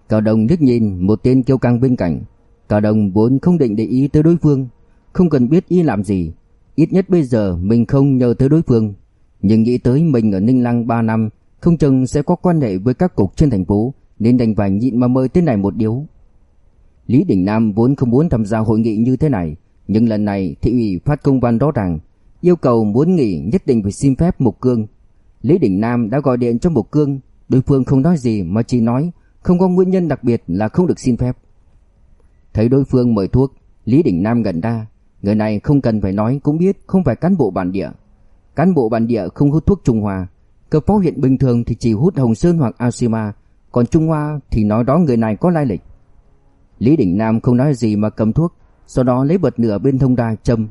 Cao Đông liếc nhìn một tên kêu căng bên cạnh. Cao Đông vốn không định để ý tới đối phương, không cần biết y làm gì. Ít nhất bây giờ mình không nhờ tới đối phương. Nhưng nghĩ tới mình ở Ninh Lăng 3 năm, không chừng sẽ có quan hệ với các cục trên thành phố, nên đành phải nhịn mà mời tên này một điếu. Lý Đình Nam vốn không muốn tham gia hội nghị như thế này, nhưng lần này thị ủy phát công văn rõ ràng yêu cầu muốn nghỉ nhất định phải xin phép Mục Cương. Lý Đình Nam đã gọi điện cho Mục Cương, đối phương không nói gì mà chỉ nói không có nguyên nhân đặc biệt là không được xin phép. Thấy đối phương mời thuốc, Lý Đình Nam gần ra, người này không cần phải nói cũng biết không phải cán bộ bản địa. Cán bộ bản địa không hút thuốc Trung Hoa, cấp phó huyện bình thường thì chỉ hút Hồng Sơn hoặc Asima, còn Trung Hoa thì nói đó người này có lai lịch. Lý Đình Nam không nói gì mà cầm thuốc, sau đó lấy bật lửa bên thông đa châm.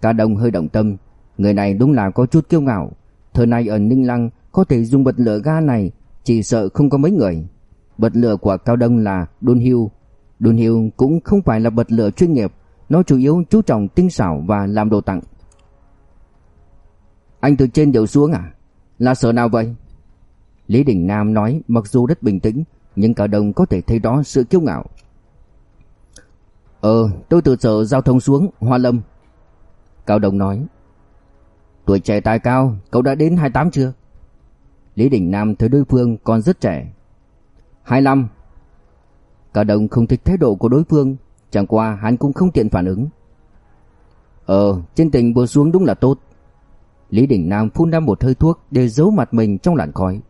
Cả đồng hơi động tâm, người này đúng là có chút kiêu ngạo, thời nay ở Ninh Lăng có thể dùng bật lửa ga này, chỉ sợ không có mấy người. Bật lửa của Cao Đông là Đôn hiu, Đôn hiu cũng không phải là bật lửa chuyên nghiệp, nó chủ yếu chú trọng tinh xảo và làm đồ tặng. Anh từ trên đều xuống à? Là sở nào vậy? Lý Đình Nam nói mặc dù rất bình tĩnh, nhưng Cao Đồng có thể thấy đó sự kiêu ngạo. Ờ tôi từ sở giao thông xuống, Hoa Lâm. Cao Đồng nói, Tuổi trẻ tài cao, Cậu đã đến 28 chưa? Lý Đình Nam thấy đối phương còn rất trẻ. 25 Cao Đồng không thích thái độ của đối phương, Chẳng qua hắn cũng không tiện phản ứng. Ờ trên tỉnh vừa xuống đúng là tốt. Lý Đình Nam phun ra một hơi thuốc Để giấu mặt mình trong làn khói.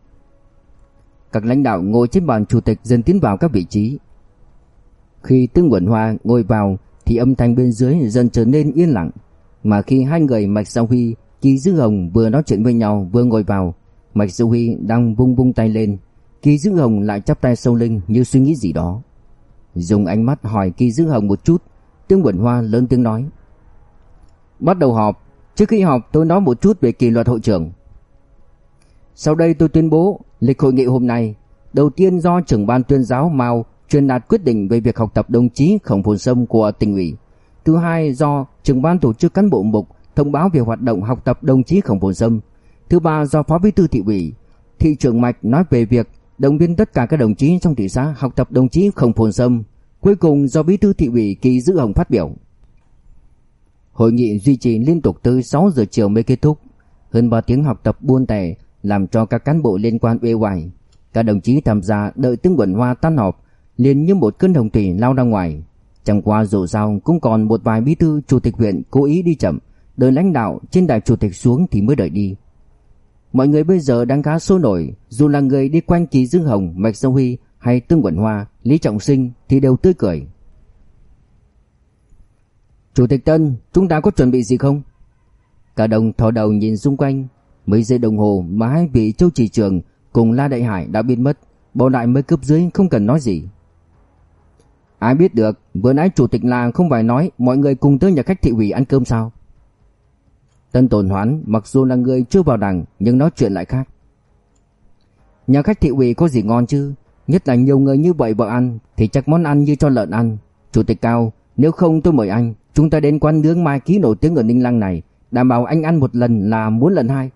Các lãnh đạo ngồi trên bàn chủ tịch dần tiến vào các vị trí khi Tương Quẩn Hoa ngồi vào thì âm thanh bên dưới dần trở nên yên lặng. Mà khi hai người Mạch Giao Huy, Kỳ Dư Hồng vừa nói chuyện với nhau vừa ngồi vào, Mạch Giao Huy đang vung vung tay lên. Kỳ Dư Hồng lại chắp tay sâu lưng như suy nghĩ gì đó. Dùng ánh mắt hỏi Kỳ Dư Hồng một chút, Tương Quẩn Hoa lớn tiếng nói. Bắt đầu họp, trước khi họp tôi nói một chút về kỷ luật hội trưởng. Sau đây tôi tuyên bố lịch hội nghị hôm nay, đầu tiên do trưởng ban tuyên giáo Mao truyền đạt quyết định về việc học tập đồng chí Khổng Phồn Sâm của tỉnh ủy. Thứ hai do trưởng ban tổ chức cán bộ mục thông báo về hoạt động học tập đồng chí Khổng Phồn Sâm. Thứ ba do phó bí thư thị ủy, thị trưởng Mạch nói về việc động viên tất cả các đồng chí trong thị xã học tập đồng chí Khổng Phồn Sâm. Cuối cùng do bí thư thị ủy Kỳ Dữ Hồng phát biểu. Hội nghị duy trì liên tục tới 6 giờ chiều mới kết thúc. Hơn 3 tiếng học tập buôn tẻ làm cho các cán bộ liên quan uể oải. Các đồng chí tham gia đợi tướng quần hoa tan họp, liền như một cơn hồng thủy lao ra ngoài. Chẳng qua dù sao cũng còn một vài bí thư chủ tịch huyện cố ý đi chậm, đợi lãnh đạo trên đài chủ tịch xuống thì mới đợi đi. Mọi người bây giờ đang khá sôi nổi, dù là người đi quanh Kỳ Dương Hồng, Mạch Sông Huy hay Tương Quẩn Hoa, Lý Trọng Sinh thì đều tươi cười. Chủ tịch Tân, chúng ta có chuẩn bị gì không? Cả đồng thò đầu nhìn xung quanh, mấy giây đồng hồ mà hai vị châu trì trường cùng La Đại Hải đã biến mất, bọn đại mới cướp dưới không cần nói gì. Ai biết được, vừa nãy chủ tịch làng không phải nói mọi người cùng tới nhà khách thị ủy ăn cơm sao? Tân Tồn Hoán mặc dù là người chưa vào đảng nhưng nói chuyện lại khác. Nhà khách thị ủy có gì ngon chứ? Nhất là nhiều người như vậy vợ ăn thì chắc món ăn như cho lợn ăn. Chủ tịch Cao, nếu không tôi mời anh, chúng ta đến quán nướng Mai Ký nổi tiếng ở Ninh Lăng này, đảm bảo anh ăn một lần là muốn lần hai.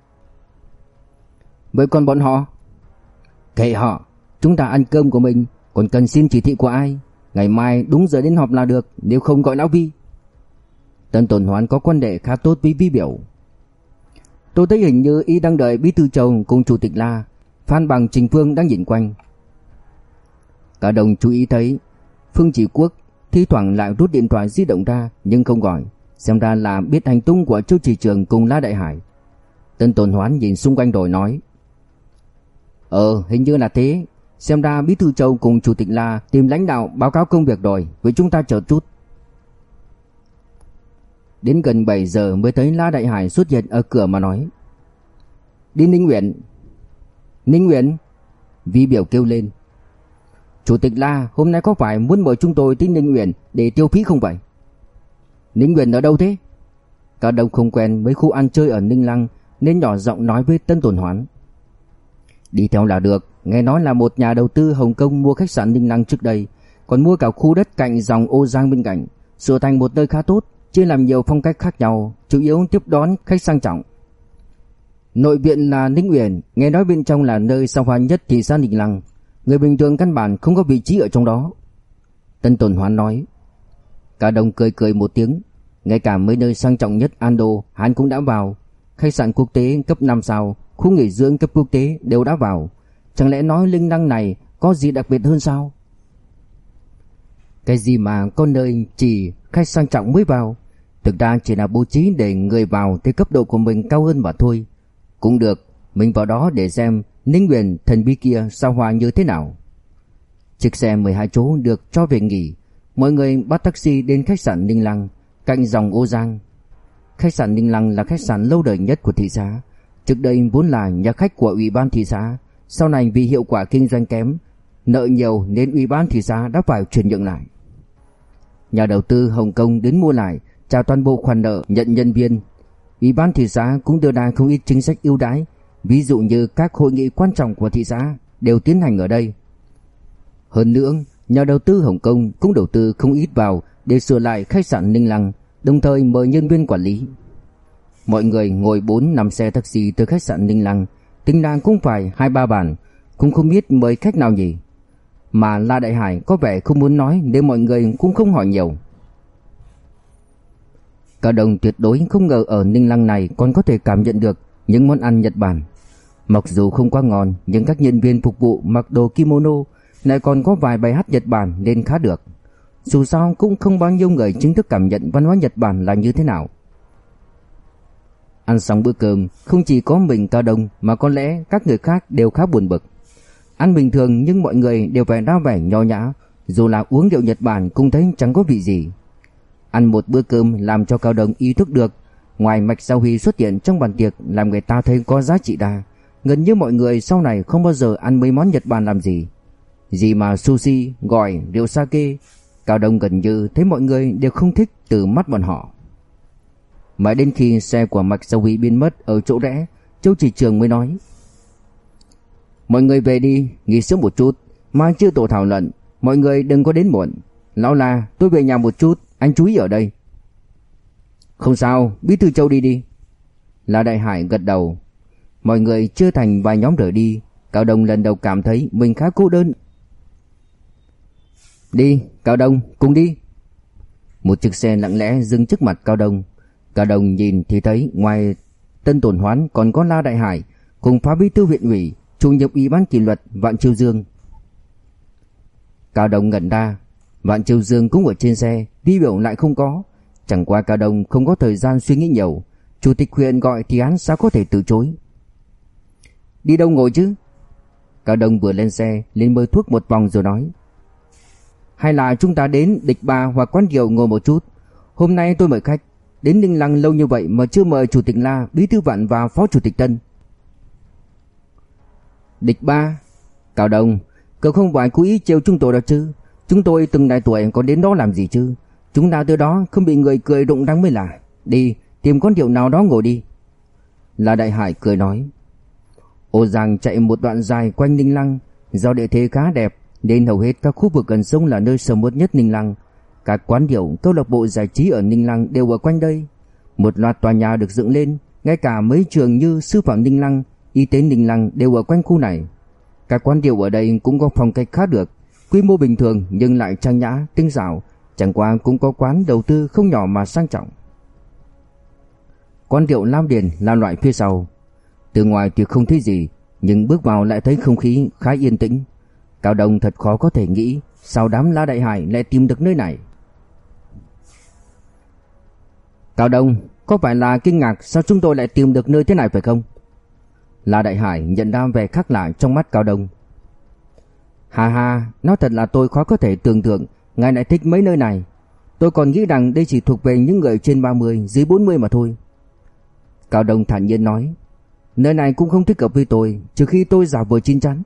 Vậy còn bọn họ? Kệ họ, chúng ta ăn cơm của mình, còn cần xin chỉ thị của ai? Ngày mai đúng giờ đến họp là được, nếu không gọi lão Vi. Tân Tồn Hoán có quan hệ khá tốt với Vi Biểu. Tôi thấy hình như y đang đợi Bí thư Châu cùng Chủ tịch La, Phan Bằng Trình Phương đang nhìn quanh. Cả đồng chú ý thấy Phương Chỉ Quốc thi thoảng lại rút điện thoại di động ra nhưng không gọi, xem ra là biết hành tung của Châu Chỉ Trường cùng La Đại Hải. Tân Tồn Hoán nhìn xung quanh rồi nói: "Ờ, hình như là thế, xem ra Bí thư Châu cùng Chủ tịch La tìm lãnh đạo báo cáo công việc rồi, với chúng ta chờ chút." Đến gần 7 giờ mới thấy La Đại Hải xuất hiện ở cửa mà nói. Đi Ninh Nguyễn. Ninh Nguyễn? Vi biểu kêu lên. Chủ tịch La hôm nay có phải muốn mời chúng tôi tới Ninh Nguyễn để tiêu phí không vậy? Ninh Nguyễn ở đâu thế? Cả đông không quen với khu ăn chơi ở Ninh Lăng Nên nhỏ giọng nói với Tân Tồn Hoán. Đi theo là được Nghe nói là một nhà đầu tư Hồng Kông mua khách sạn Ninh Lăng trước đây Còn mua cả khu đất cạnh dòng ô Giang bên cạnh Sửa thành một nơi khá tốt chia làm nhiều phong cách khác nhau, chủ yếu tiếp đón khách sang trọng. Nội viện là Ninh Uyển, nghe nói bên trong là nơi xa hoa nhất thị xã Ninh Lăng, người bình thường căn bản không có vị trí ở trong đó. Tân Tồn Hoán nói. Cả đồng cười cười một tiếng, ngay cả mấy nơi sang trọng nhất Ando, hắn cũng đã vào. Khách sạn quốc tế cấp 5 sao, khu nghỉ dưỡng cấp quốc tế đều đã vào. Chẳng lẽ nói linh năng này có gì đặc biệt hơn sao? Cái gì mà có nơi chỉ khách sang trọng mới vào Thực ra chỉ là bố trí để người vào tới cấp độ của mình cao hơn mà thôi. Cũng được, mình vào đó để xem Ninh Huyền thần bí kia sao hòa như thế nào. Chiếc xe 12 chỗ được cho về nghỉ, mọi người bắt taxi đến khách sạn Ninh Lăng, cạnh dòng Ô Giang. Khách sạn Ninh Lăng là khách sạn lâu đời nhất của thị xã. Trước đây vốn là nhà khách của ủy ban thị xã, sau này vì hiệu quả kinh doanh kém, nợ nhiều nên ủy ban thị xã đã phải chuyển nhượng lại. Nhà đầu tư Hồng Kông đến mua lại trả toàn bộ khoản nợ nhận nhân viên. Ủy ban thị xã cũng đưa ra không ít chính sách ưu đãi, ví dụ như các hội nghị quan trọng của thị xã đều tiến hành ở đây. Hơn nữa, nhà đầu tư Hồng Kông cũng đầu tư không ít vào để sửa lại khách sạn Ninh Lăng, đồng thời mời nhân viên quản lý. Mọi người ngồi 4 năm xe taxi từ khách sạn Ninh Lăng, tính đang cũng phải hai ba bàn, cũng không biết mời khách nào nhỉ. Mà La Đại Hải có vẻ không muốn nói nên mọi người cũng không hỏi nhiều. Cả đồng tuyệt đối không ngờ ở Ninh Lăng này còn có thể cảm nhận được những món ăn Nhật Bản. Mặc dù không quá ngon nhưng các nhân viên phục vụ mặc đồ kimono lại còn có vài bài hát Nhật Bản nên khá được. Dù sao cũng không bao nhiêu người chính thức cảm nhận văn hóa Nhật Bản là như thế nào. Ăn xong bữa cơm, không chỉ có mình Cao Đông mà có lẽ các người khác đều khá buồn bực. Ăn bình thường nhưng mọi người đều phải ra vẻ nho nhã, dù là uống rượu Nhật Bản cũng thấy chẳng có vị gì. Ăn một bữa cơm làm cho Cao Đồng ý thức được Ngoài mạch sao huy xuất hiện trong bàn tiệc Làm người ta thấy có giá trị đa Gần như mọi người sau này không bao giờ ăn mấy món Nhật Bản làm gì Gì mà sushi, gỏi, rượu sake Cao Đông gần như thấy mọi người đều không thích từ mắt bọn họ Mãi đến khi xe của Mạch Sao Huy biến mất ở chỗ rẽ Châu Chỉ Trường mới nói Mọi người về đi, nghỉ sớm một chút Mai chưa tổ thảo luận Mọi người đừng có đến muộn. Lão là tôi về nhà một chút anh chú ý ở đây. Không sao Bí thư châu đi đi. Là đại hải gật đầu. Mọi người chưa thành vài nhóm rời đi. Cao Đông lần đầu cảm thấy mình khá cô đơn. Đi Cao Đông cùng đi. Một chiếc xe lặng lẽ dừng trước mặt Cao Đông. Cả đồng nhìn thì thấy ngoài Tân Tồn Hoán còn có La Đại Hải cùng phó bí thư huyện ủy, chủ nhiệm ủy ban kỷ luật Vạn Chiêu Dương. Cao Đồng ngẩn ra, Vạn Chiêu Dương cũng ở trên xe, vi biểu lại không có, chẳng qua Cao Đồng không có thời gian suy nghĩ nhiều, chủ tịch huyện gọi thì hắn sao có thể từ chối. Đi đâu ngồi chứ? Cao Đồng vừa lên xe, lên mời thuốc một vòng rồi nói. Hay là chúng ta đến địch bà hoặc quán rượu ngồi một chút. Hôm nay tôi mời khách, đến Ninh Lăng lâu như vậy mà chưa mời chủ tịch La, bí thư vạn và phó chủ tịch Tân. Địch ba, Cao Đồng, cậu không phải cố ý trêu chúng tôi đâu chứ? Chúng tôi từng đại tuổi có đến đó làm gì chứ? Chúng ta từ đó không bị người cười đụng đắng mới là. Đi, tìm con rượu nào đó ngồi đi. La Đại Hải cười nói. Ô Giang chạy một đoạn dài quanh Ninh Lăng, do địa thế khá đẹp nên hầu hết các khu vực gần sông là nơi sầm uất nhất Ninh Lăng. Các quán rượu, câu lạc bộ giải trí ở Ninh Lăng đều ở quanh đây. Một loạt tòa nhà được dựng lên, ngay cả mấy trường như sư phạm Ninh Lăng, y tế Ninh Lăng đều ở quanh khu này. Các quán rượu ở đây cũng có phong cách khá được, quy mô bình thường nhưng lại trang nhã, tinh xảo, chẳng qua cũng có quán đầu tư không nhỏ mà sang trọng. Quán rượu Lam Điền là loại phía sau. Từ ngoài thì không thấy gì, nhưng bước vào lại thấy không khí khá yên tĩnh. Cao Đông thật khó có thể nghĩ sao đám La Đại Hải lại tìm được nơi này. Cao Đông, có phải là kinh ngạc sao chúng tôi lại tìm được nơi thế này phải không? La Đại Hải nhận ra vẻ khác lạ trong mắt Cao Đông. Hà hà, nói thật là tôi khó có thể tưởng tượng ngài lại thích mấy nơi này. Tôi còn nghĩ rằng đây chỉ thuộc về những người trên 30, dưới 40 mà thôi. Cao Đông thản nhiên nói, nơi này cũng không thích hợp với tôi, trừ khi tôi giả vờ chín chắn.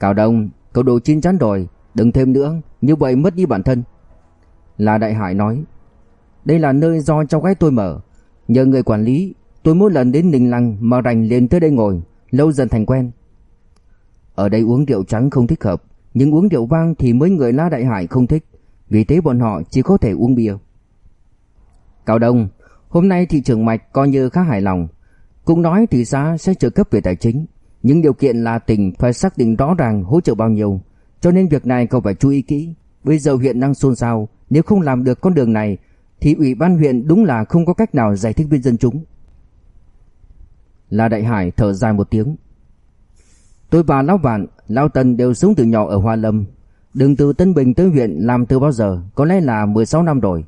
Cao Đông, cậu đồ chín chắn rồi, đừng thêm nữa, như vậy mất đi bản thân. La Đại Hải nói, đây là nơi do cháu gái tôi mở, nhờ người quản lý, tôi mỗi lần đến Ninh Lăng mà rành liền tới đây ngồi, lâu dần thành quen. Ở đây uống rượu trắng không thích hợp, nhưng uống rượu vang thì mấy người La Đại Hải không thích, vì thế bọn họ chỉ có thể uống bia. Cao Đông, hôm nay thị trưởng Mạch coi như khá hài lòng, cũng nói thị xã sẽ trợ cấp về tài chính, nhưng điều kiện là tỉnh phải xác định rõ ràng hỗ trợ bao nhiêu, cho nên việc này cậu phải chú ý kỹ. Bây giờ huyện đang xôn xao, nếu không làm được con đường này thì ủy ban huyện đúng là không có cách nào giải thích với dân chúng. La Đại Hải thở dài một tiếng. Tôi và Lão Vạn, Lão Tần đều sống từ nhỏ ở Hoa Lâm. Đường từ Tân Bình tới huyện làm từ bao giờ, có lẽ là 16 năm rồi.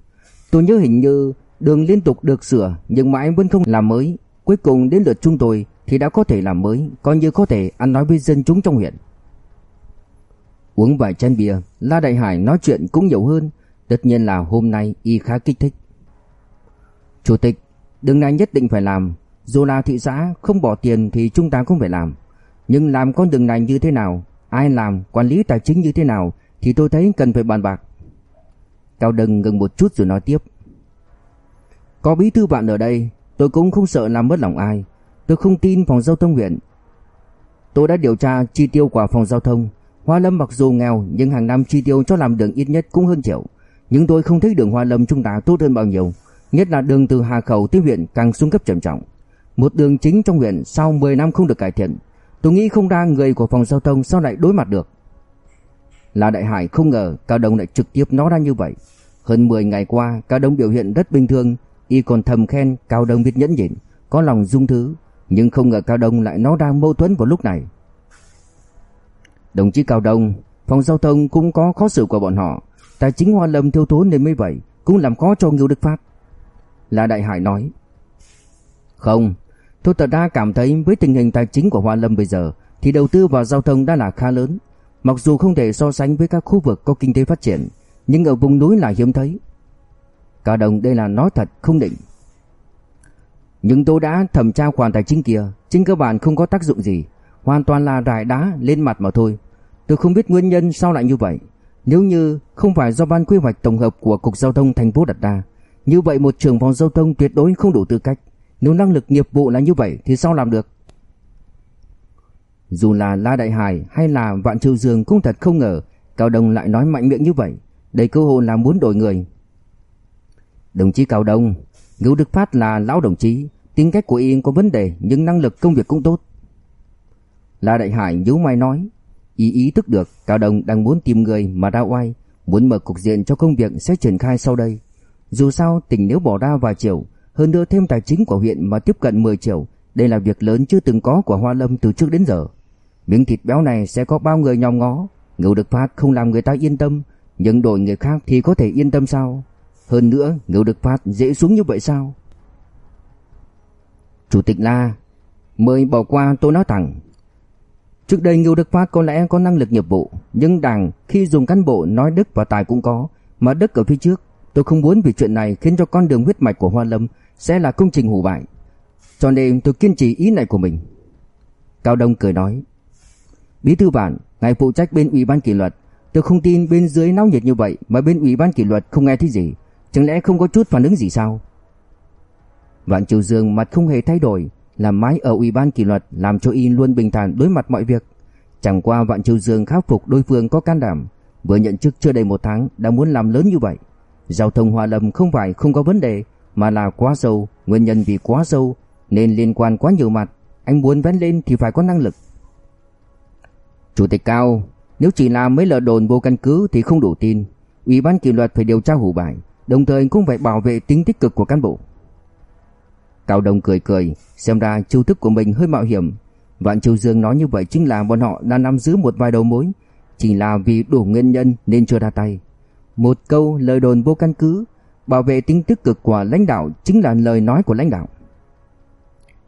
Tôi nhớ hình như đường liên tục được sửa nhưng mãi vẫn không làm mới. Cuối cùng đến lượt chúng tôi thì đã có thể làm mới, coi như có thể ăn nói với dân chúng trong huyện. Uống vài chén bia, La Đại Hải nói chuyện cũng nhiều hơn, tất nhiên là hôm nay y khá kích thích. Chủ tịch, đường này nhất định phải làm, dù là thị xã không bỏ tiền thì chúng ta cũng phải làm. Nhưng làm con đường này như thế nào, ai làm, quản lý tài chính như thế nào thì tôi thấy cần phải bàn bạc. Cao Đừng ngừng một chút rồi nói tiếp. Có bí thư bạn ở đây, tôi cũng không sợ làm mất lòng ai. Tôi không tin phòng giao thông huyện. Tôi đã điều tra chi tiêu của phòng giao thông. Hoa Lâm mặc dù nghèo nhưng hàng năm chi tiêu cho làm đường ít nhất cũng hơn triệu. Nhưng tôi không thấy đường Hoa Lâm chúng ta tốt hơn bao nhiêu. Nhất là đường từ Hà Khẩu tới huyện càng xuống cấp trầm trọng. Một đường chính trong huyện sau 10 năm không được cải thiện. Tôi nghĩ không ra người của phòng giao thông sao lại đối mặt được. Là Đại Hải không ngờ Cao Đông lại trực tiếp nói ra như vậy. Hơn 10 ngày qua, Cao Đông biểu hiện rất bình thường, y còn thầm khen Cao Đông biết nhẫn nhịn, có lòng dung thứ, nhưng không ngờ Cao Đông lại nói ra mâu thuẫn vào lúc này. Đồng chí Cao Đông, phòng giao thông cũng có khó xử của bọn họ, tài chính Hoa Lâm thiếu thốn nên mới vậy, cũng làm khó cho Ngưu Đức Phát. là Đại Hải nói. Không, tôi thật ra cảm thấy với tình hình tài chính của Hoa Lâm bây giờ thì đầu tư vào giao thông đã là khá lớn. Mặc dù không thể so sánh với các khu vực có kinh tế phát triển, nhưng ở vùng núi là hiếm thấy. cả đồng đây là nói thật không định. Nhưng tôi đã thẩm tra khoản tài chính kia, trên cơ bản không có tác dụng gì, hoàn toàn là rải đá lên mặt mà thôi. Tôi không biết nguyên nhân sao lại như vậy. Nếu như không phải do ban quy hoạch tổng hợp của cục giao thông thành phố đặt ra, như vậy một trưởng phòng giao thông tuyệt đối không đủ tư cách. Nếu năng lực nghiệp vụ là như vậy thì sao làm được? Dù là La Đại Hải hay là Vạn Châu Dương cũng thật không ngờ Cao Đông lại nói mạnh miệng như vậy. Đây cơ hội là muốn đổi người. Đồng chí Cao Đông, Ngưu Đức Phát là lão đồng chí, tính cách của y có vấn đề nhưng năng lực công việc cũng tốt. La Đại Hải nhíu mày nói, ý ý thức được Cao Đông đang muốn tìm người mà ra oai, muốn mở cục diện cho công việc sẽ triển khai sau đây. Dù sao tỉnh nếu bỏ ra vài triệu Hơn nữa thêm tài chính của huyện mà tiếp cận 10 triệu Đây là việc lớn chưa từng có của Hoa Lâm từ trước đến giờ. Miếng thịt béo này sẽ có bao người nhòm ngó Ngưu Đức Phát không làm người ta yên tâm Nhưng đổi người khác thì có thể yên tâm sao? Hơn nữa Ngưu Đức Phát dễ xuống như vậy sao? Chủ tịch La Mời bỏ qua tôi nói thẳng Trước đây Ngưu Đức Phát có lẽ có năng lực nghiệp vụ, Nhưng đảng khi dùng cán bộ nói đức và tài cũng có, Mà đức ở phía trước. Tôi không muốn vì chuyện này khiến cho con đường huyết mạch của Hoa Lâm Sẽ là công trình hủ bại. Cho nên tôi kiên trì ý này của mình. Cao Đông cười nói, Bí thư bản Ngài phụ trách bên ủy ban kỷ luật. Tôi không tin bên dưới náo nhiệt như vậy Mà bên ủy ban kỷ luật không nghe thấy gì. Chẳng lẽ không có chút phản ứng gì sao? Vạn Triều Dương mặt không hề thay đổi làm mãi ở ủy ban kỷ luật làm cho y luôn bình thản đối mặt mọi việc. Chẳng qua Vạn Châu Dương khắc phục đối phương có can đảm, vừa nhận chức chưa đầy một tháng đã muốn làm lớn như vậy. Giao thông Hòa Lâm không phải không có vấn đề, mà là quá sâu, nguyên nhân vì quá sâu nên liên quan quá nhiều mặt, anh muốn vén lên thì phải có năng lực. Chủ tịch Cao, nếu chỉ là mấy lời đồn vô căn cứ thì không đủ tin. Ủy ban kỷ luật phải điều tra hủ bại, đồng thời cũng phải bảo vệ tính tích cực của cán bộ. Cao Đông cười cười, xem ra chiêu thức của mình hơi mạo hiểm. Vạn Châu Dương nói như vậy chính là bọn họ đã nắm giữ một vài đầu mối, chỉ là vì đủ nguyên nhân nên chưa ra tay. Một câu lời đồn vô căn cứ, bảo vệ tính tích cực của lãnh đạo chính là lời nói của lãnh đạo.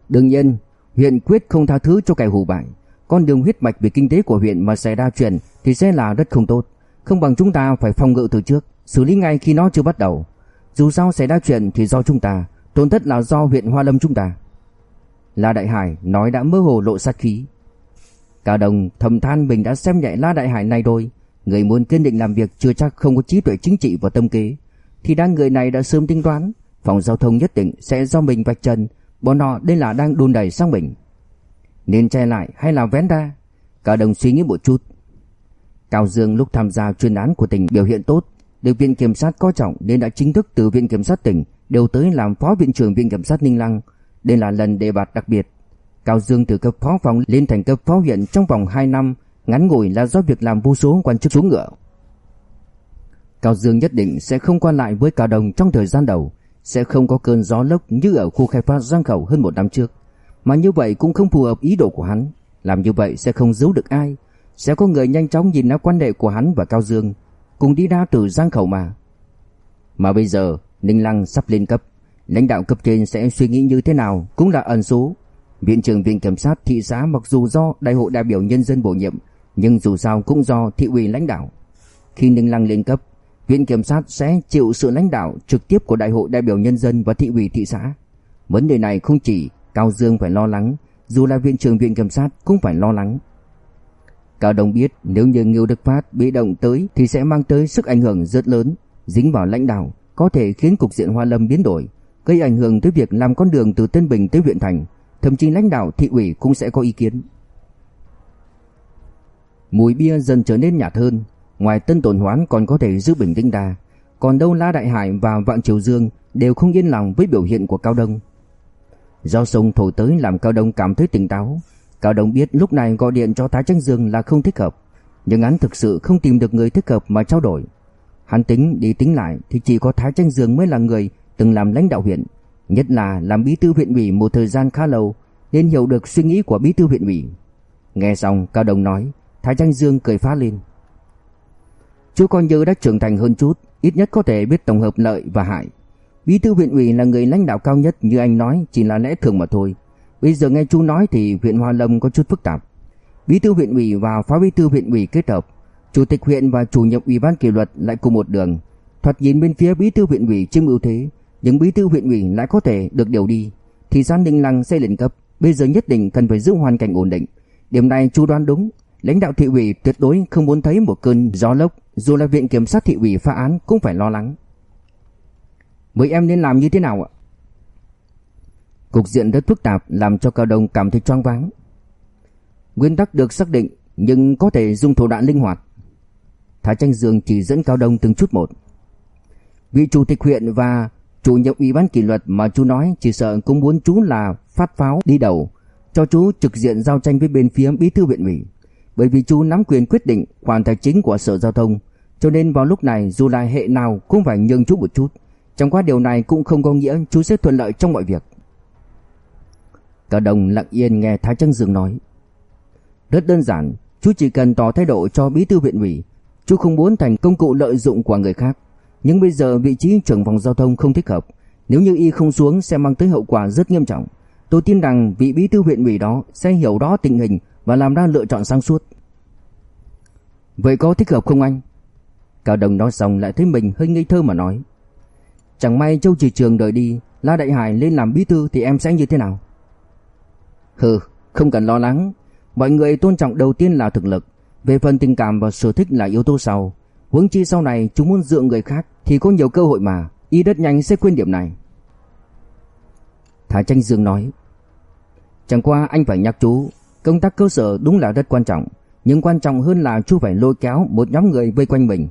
Đương nhiên, huyện quyết không tha thứ cho kẻ hù bại. Con đường huyết mạch về kinh tế của huyện mà xảy ra chuyện thì sẽ là rất không tốt. Không bằng chúng ta phải phòng ngự từ trước, xử lý ngay khi nó chưa bắt đầu. Dù sao xảy ra chuyện thì do chúng ta, tổn thất là do huyện Hoa Lâm chúng ta. La Đại Hải nói đã mơ hồ lộ sát khí. Cao Đồng thầm than mình đã xem nhẹ La Đại Hải này rồi, người muốn kiên định làm việc chưa chắc không có trí tuệ chính trị và tâm kế, thì đang người này đã sớm tính toán, phòng giao thông nhất định sẽ do mình vạch trần, bọn họ đây là đang đùn đẩy sang mình. Nên che lại hay là vén ra? Cao Đồng suy nghĩ một chút. Cao Dương lúc tham gia chuyên án của tỉnh biểu hiện tốt, được viện kiểm sát coi trọng nên đã chính thức từ viện kiểm sát tỉnh đều tới làm phó viện trưởng viện kiểm sát Ninh Lăng. Đây là lần đề bạt đặc biệt. Cao Dương từ cấp phó phòng lên thành cấp phó huyện trong vòng 2 năm, ngắn ngủi là do việc làm vô số quan chức xuống ngựa. Cao Dương nhất định sẽ không qua lại với Cao Đồng trong thời gian đầu, sẽ không có cơn gió lốc như ở khu khai phát Giang Khẩu hơn một năm trước. Mà như vậy cũng không phù hợp ý đồ của hắn, làm như vậy sẽ không giấu được ai, sẽ có người nhanh chóng nhìn ra quan hệ của hắn và Cao Dương, cùng đi ra từ Giang Khẩu mà. Mà bây giờ, Ninh Lăng sắp lên cấp, lãnh đạo cấp trên sẽ suy nghĩ như thế nào cũng là ẩn số. Viện trưởng viện kiểm sát thị xã mặc dù do đại hội đại biểu nhân dân bổ nhiệm, nhưng dù sao cũng do thị ủy lãnh đạo. Khi Ninh Lăng lên cấp, viện kiểm sát sẽ chịu sự lãnh đạo trực tiếp của đại hội đại biểu nhân dân và thị ủy thị xã. Vấn đề này không chỉ Cao Dương phải lo lắng, dù là viện trưởng viện kiểm sát cũng phải lo lắng. Cao Đồng biết nếu như Ngưu Đức Phát bị động tới thì sẽ mang tới sức ảnh hưởng rất lớn, dính vào lãnh đạo, có thể khiến cục diện Hoa Lâm biến đổi, gây ảnh hưởng tới việc làm con đường từ Tân Bình tới huyện thành, thậm chí lãnh đạo thị ủy cũng sẽ có ý kiến. Mùi bia dần trở nên nhạt hơn, ngoài Tân Tồn Hoán còn có thể giữ bình tĩnh đa, còn đâu La Đại Hải và Vạn Triều Dương đều không yên lòng với biểu hiện của Cao Đông. Do sông thổi tới làm Cao Đông cảm thấy tỉnh táo, Cao Đông biết lúc này gọi điện cho Thái Tranh Dương là không thích hợp, nhưng hắn thực sự không tìm được người thích hợp mà trao đổi. Hắn tính đi tính lại thì chỉ có Thái Tranh Dương mới là người từng làm lãnh đạo huyện, nhất là làm bí thư huyện ủy một thời gian khá lâu nên hiểu được suy nghĩ của bí thư huyện ủy. Nghe xong Cao Đồng nói, Thái Tranh Dương cười phá lên. Chú con như đã trưởng thành hơn chút, ít nhất có thể biết tổng hợp lợi và hại. Bí thư huyện ủy là người lãnh đạo cao nhất như anh nói chỉ là lẽ thường mà thôi. Bây giờ nghe chú nói thì huyện Hoa Lâm có chút phức tạp. Bí thư huyện ủy và phó bí thư huyện ủy kết hợp Chủ tịch huyện và chủ nhiệm ủy ban kỷ luật lại cùng một đường. Thoạt nhìn bên phía bí thư huyện ủy chiếm ưu thế, nhưng bí thư huyện ủy lại có thể được điều đi. Thì gian Ninh Lăng xây lên cấp, bây giờ nhất định cần phải giữ hoàn cảnh ổn định. Điểm này chú đoán đúng, lãnh đạo thị ủy tuyệt đối không muốn thấy một cơn gió lốc, dù là viện kiểm sát thị ủy phá án cũng phải lo lắng. Mấy em nên làm như thế nào ạ? Cục diện rất phức tạp làm cho Cao Đông cảm thấy choáng váng. Nguyên tắc được xác định nhưng có thể dùng thủ đoạn linh hoạt. Thái Tranh Dương chỉ dẫn Cao Đông từng chút một. Vị chủ tịch huyện và chủ nhiệm ủy ban kỷ luật mà chú nói chỉ sợ cũng muốn chú là phát pháo đi đầu, cho chú trực diện giao tranh với bên phía bí thư huyện ủy. Bởi vì chú nắm quyền quyết định khoản tài chính của sở giao thông, cho nên vào lúc này dù là hệ nào cũng phải nhường chú một chút. trong quá điều này cũng không có nghĩa chú sẽ thuận lợi trong mọi việc. cao đồng lặng yên nghe Thái Trăng Dương nói. Rất đơn giản, chú chỉ cần tỏ thái độ cho bí thư huyện ủy. Chú không muốn thành công cụ lợi dụng của người khác. Nhưng bây giờ vị trí trưởng phòng giao thông không thích hợp. Nếu như y không xuống sẽ mang tới hậu quả rất nghiêm trọng. Tôi tin rằng vị bí thư huyện ủy đó sẽ hiểu rõ tình hình và làm ra lựa chọn sáng suốt. Vậy có thích hợp không anh? Cao Đồng nói xong lại thấy mình hơi ngây thơ mà nói. Chẳng may Châu Trì Trường đợi đi, La Đại Hải lên làm bí thư thì em sẽ như thế nào? Hừ, không cần lo lắng. Mọi người tôn trọng đầu tiên là thực lực. Về phần tình cảm và sở thích là yếu tố sau. Huống chi sau này chúng muốn dựa người khác thì có nhiều cơ hội mà. Y rất nhanh sẽ quên điểm này. Thái Tranh Dương nói. Chẳng qua anh phải nhắc chú, công tác cơ sở đúng là rất quan trọng. Nhưng quan trọng hơn là chú phải lôi kéo một nhóm người vây quanh mình.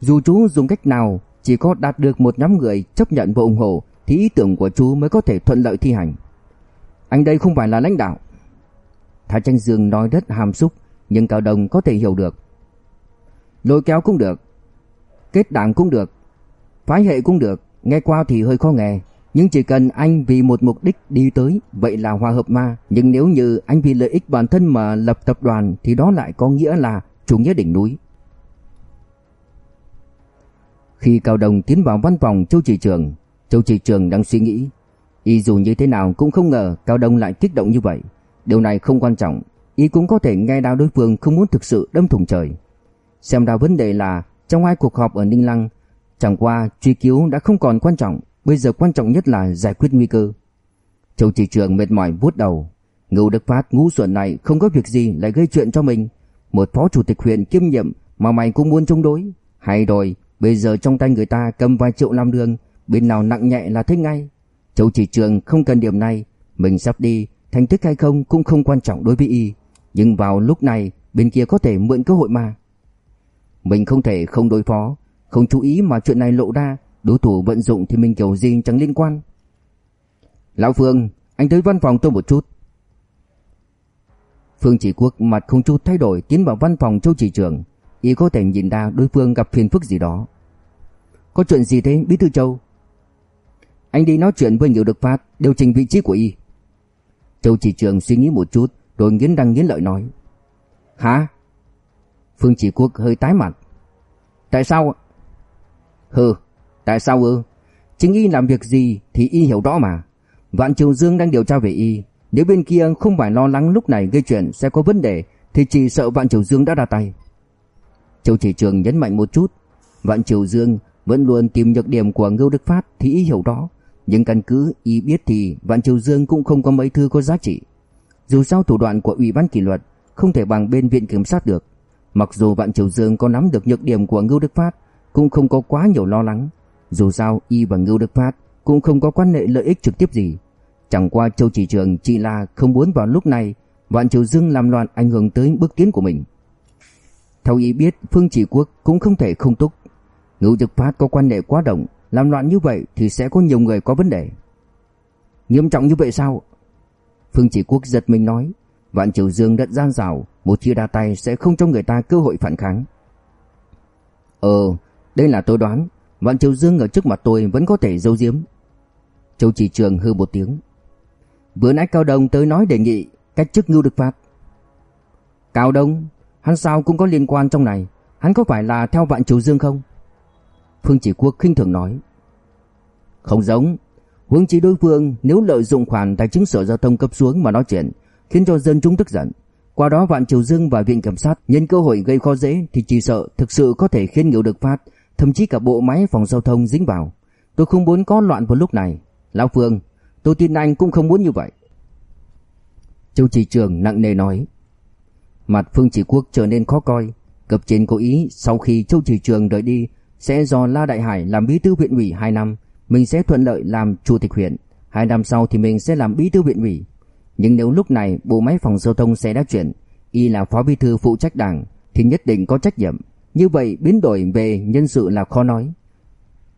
Dù chú dùng cách nào, chỉ có đạt được một nhóm người chấp nhận và ủng hộ thì ý tưởng của chú mới có thể thuận lợi thi hành. Anh đây không phải là lãnh đạo. Thái Tranh Dương nói rất hàm xúc, nhưng Cao Đồng có thể hiểu được. Lôi kéo cũng được, kết đảng cũng được, phái hệ cũng được, nghe qua thì hơi khó nghe, nhưng chỉ cần anh vì một mục đích đi tới, vậy là hòa hợp ma. Nhưng nếu như anh vì lợi ích bản thân mà lập tập đoàn thì đó lại có nghĩa là chủ nghĩa đỉnh núi. Khi Cao Đồng tiến vào văn phòng Châu Chỉ Trường, Châu Chỉ Trường đang suy nghĩ. Y dù như thế nào cũng không ngờ Cao Đông lại kích động như vậy. Điều này không quan trọng, y cũng có thể nghe đau đối phương không muốn thực sự đâm thủng trời. Xem ra vấn đề là trong hai cuộc họp ở Ninh Lăng, chẳng qua truy cứu đã không còn quan trọng, bây giờ quan trọng nhất là giải quyết nguy cơ. Châu Chỉ Trường mệt mỏi vuốt đầu, Ngưu Đức Phát ngũ xuẩn này không có việc gì lại gây chuyện cho mình, một phó chủ tịch huyện kiêm nhiệm mà mày cũng muốn chống đối. Hay rồi, bây giờ trong tay người ta cầm vài triệu làm đường, bên nào nặng nhẹ là thấy ngay. Châu Chỉ Trường không cần điểm này, mình sắp đi, thành tích hay không cũng không quan trọng đối với y, nhưng vào lúc này bên kia có thể mượn cơ hội mà. Mình không thể không đối phó, không chú ý mà chuyện này lộ ra, đối thủ vận dụng thì mình kiểu gì chẳng liên quan. Lão Phương, anh tới văn phòng tôi một chút. Phương Chỉ Quốc mặt không chút thay đổi tiến vào văn phòng Châu Chỉ Trường, y có thể nhìn ra đối phương gặp phiền phức gì đó. Có chuyện gì thế Bí thư Châu? Anh đi nói chuyện với nhiều Đức Phát, điều chỉnh vị trí của y. Châu Chỉ Trường suy nghĩ một chút, rồi nghiến răng nghiến lợi nói. Hả? Phương Chỉ Quốc hơi tái mặt. Tại sao? Hừ, tại sao ư? Chính y làm việc gì thì y hiểu rõ mà. Vạn Triều Dương đang điều tra về y. Nếu bên kia không phải lo lắng lúc này gây chuyện sẽ có vấn đề, thì chỉ sợ Vạn Triều Dương đã ra tay. Châu Chỉ Trường nhấn mạnh một chút. Vạn Triều Dương vẫn luôn tìm nhược điểm của Ngưu Đức Phát thì y hiểu đó. Nhưng căn cứ y biết thì Vạn Triều Dương cũng không có mấy thư có giá trị. Dù sao thủ đoạn của Ủy ban kỷ luật không thể bằng bên viện kiểm sát được. Mặc dù Vạn Triều Dương có nắm được nhược điểm của Ngưu Đức Phát, cũng không có quá nhiều lo lắng. Dù sao, y và Ngưu Đức Phát cũng không có quan hệ lợi ích trực tiếp gì. Chẳng qua Châu Chỉ Trường, chỉ là không muốn vào lúc này Vạn Triều Dương làm loạn ảnh hưởng tới bước tiến của mình. Theo ý biết, Phương Chỉ Quốc cũng không thể không túc. Ngưu Đức Phát có quan hệ quá động, làm loạn như vậy thì sẽ có nhiều người có vấn đề. Nghiêm trọng như vậy sao? Phương Chỉ Quốc giật mình nói, Vạn Triều Dương đã gian rào, một khi đa tay sẽ không cho người ta cơ hội phản kháng. Ờ, đây là tôi đoán, Vạn Triều Dương ở trước mặt tôi vẫn có thể giấu giếm. Châu Chỉ Trường hư một tiếng. Vừa nãy Cao Đông tới nói đề nghị cách chức Ngưu Đức Phát. Cao Đông, hắn sao cũng có liên quan trong này, hắn có phải là theo Vạn Triều Dương không? Phương Chỉ Quốc khinh thường nói. Không giống, huống chi đối phương nếu lợi dụng khoản tài chính sở giao thông cấp xuống mà nói chuyện, khiến cho dân chúng tức giận. Qua đó Vạn Triều Dương và Viện Kiểm sát nhân cơ hội gây khó dễ thì chỉ sợ thực sự có thể khiến nhiều được phát, thậm chí cả bộ máy phòng giao thông dính vào. Tôi không muốn có loạn vào lúc này. Lão Phương, tôi tin anh cũng không muốn như vậy. Châu Chỉ Trường nặng nề nói. Mặt Phương Chỉ Quốc trở nên khó coi. Cấp trên cố ý sau khi Châu Chỉ Trường rời đi sẽ do La Đại Hải làm bí thư huyện ủy 2 năm, mình sẽ thuận lợi làm chủ tịch huyện. 2 năm sau thì mình sẽ làm bí thư huyện ủy. Nhưng nếu lúc này bộ máy phòng giao thông sẽ đã chuyển, y là phó bí thư phụ trách đảng thì nhất định có trách nhiệm. Như vậy biến đổi về nhân sự là khó nói.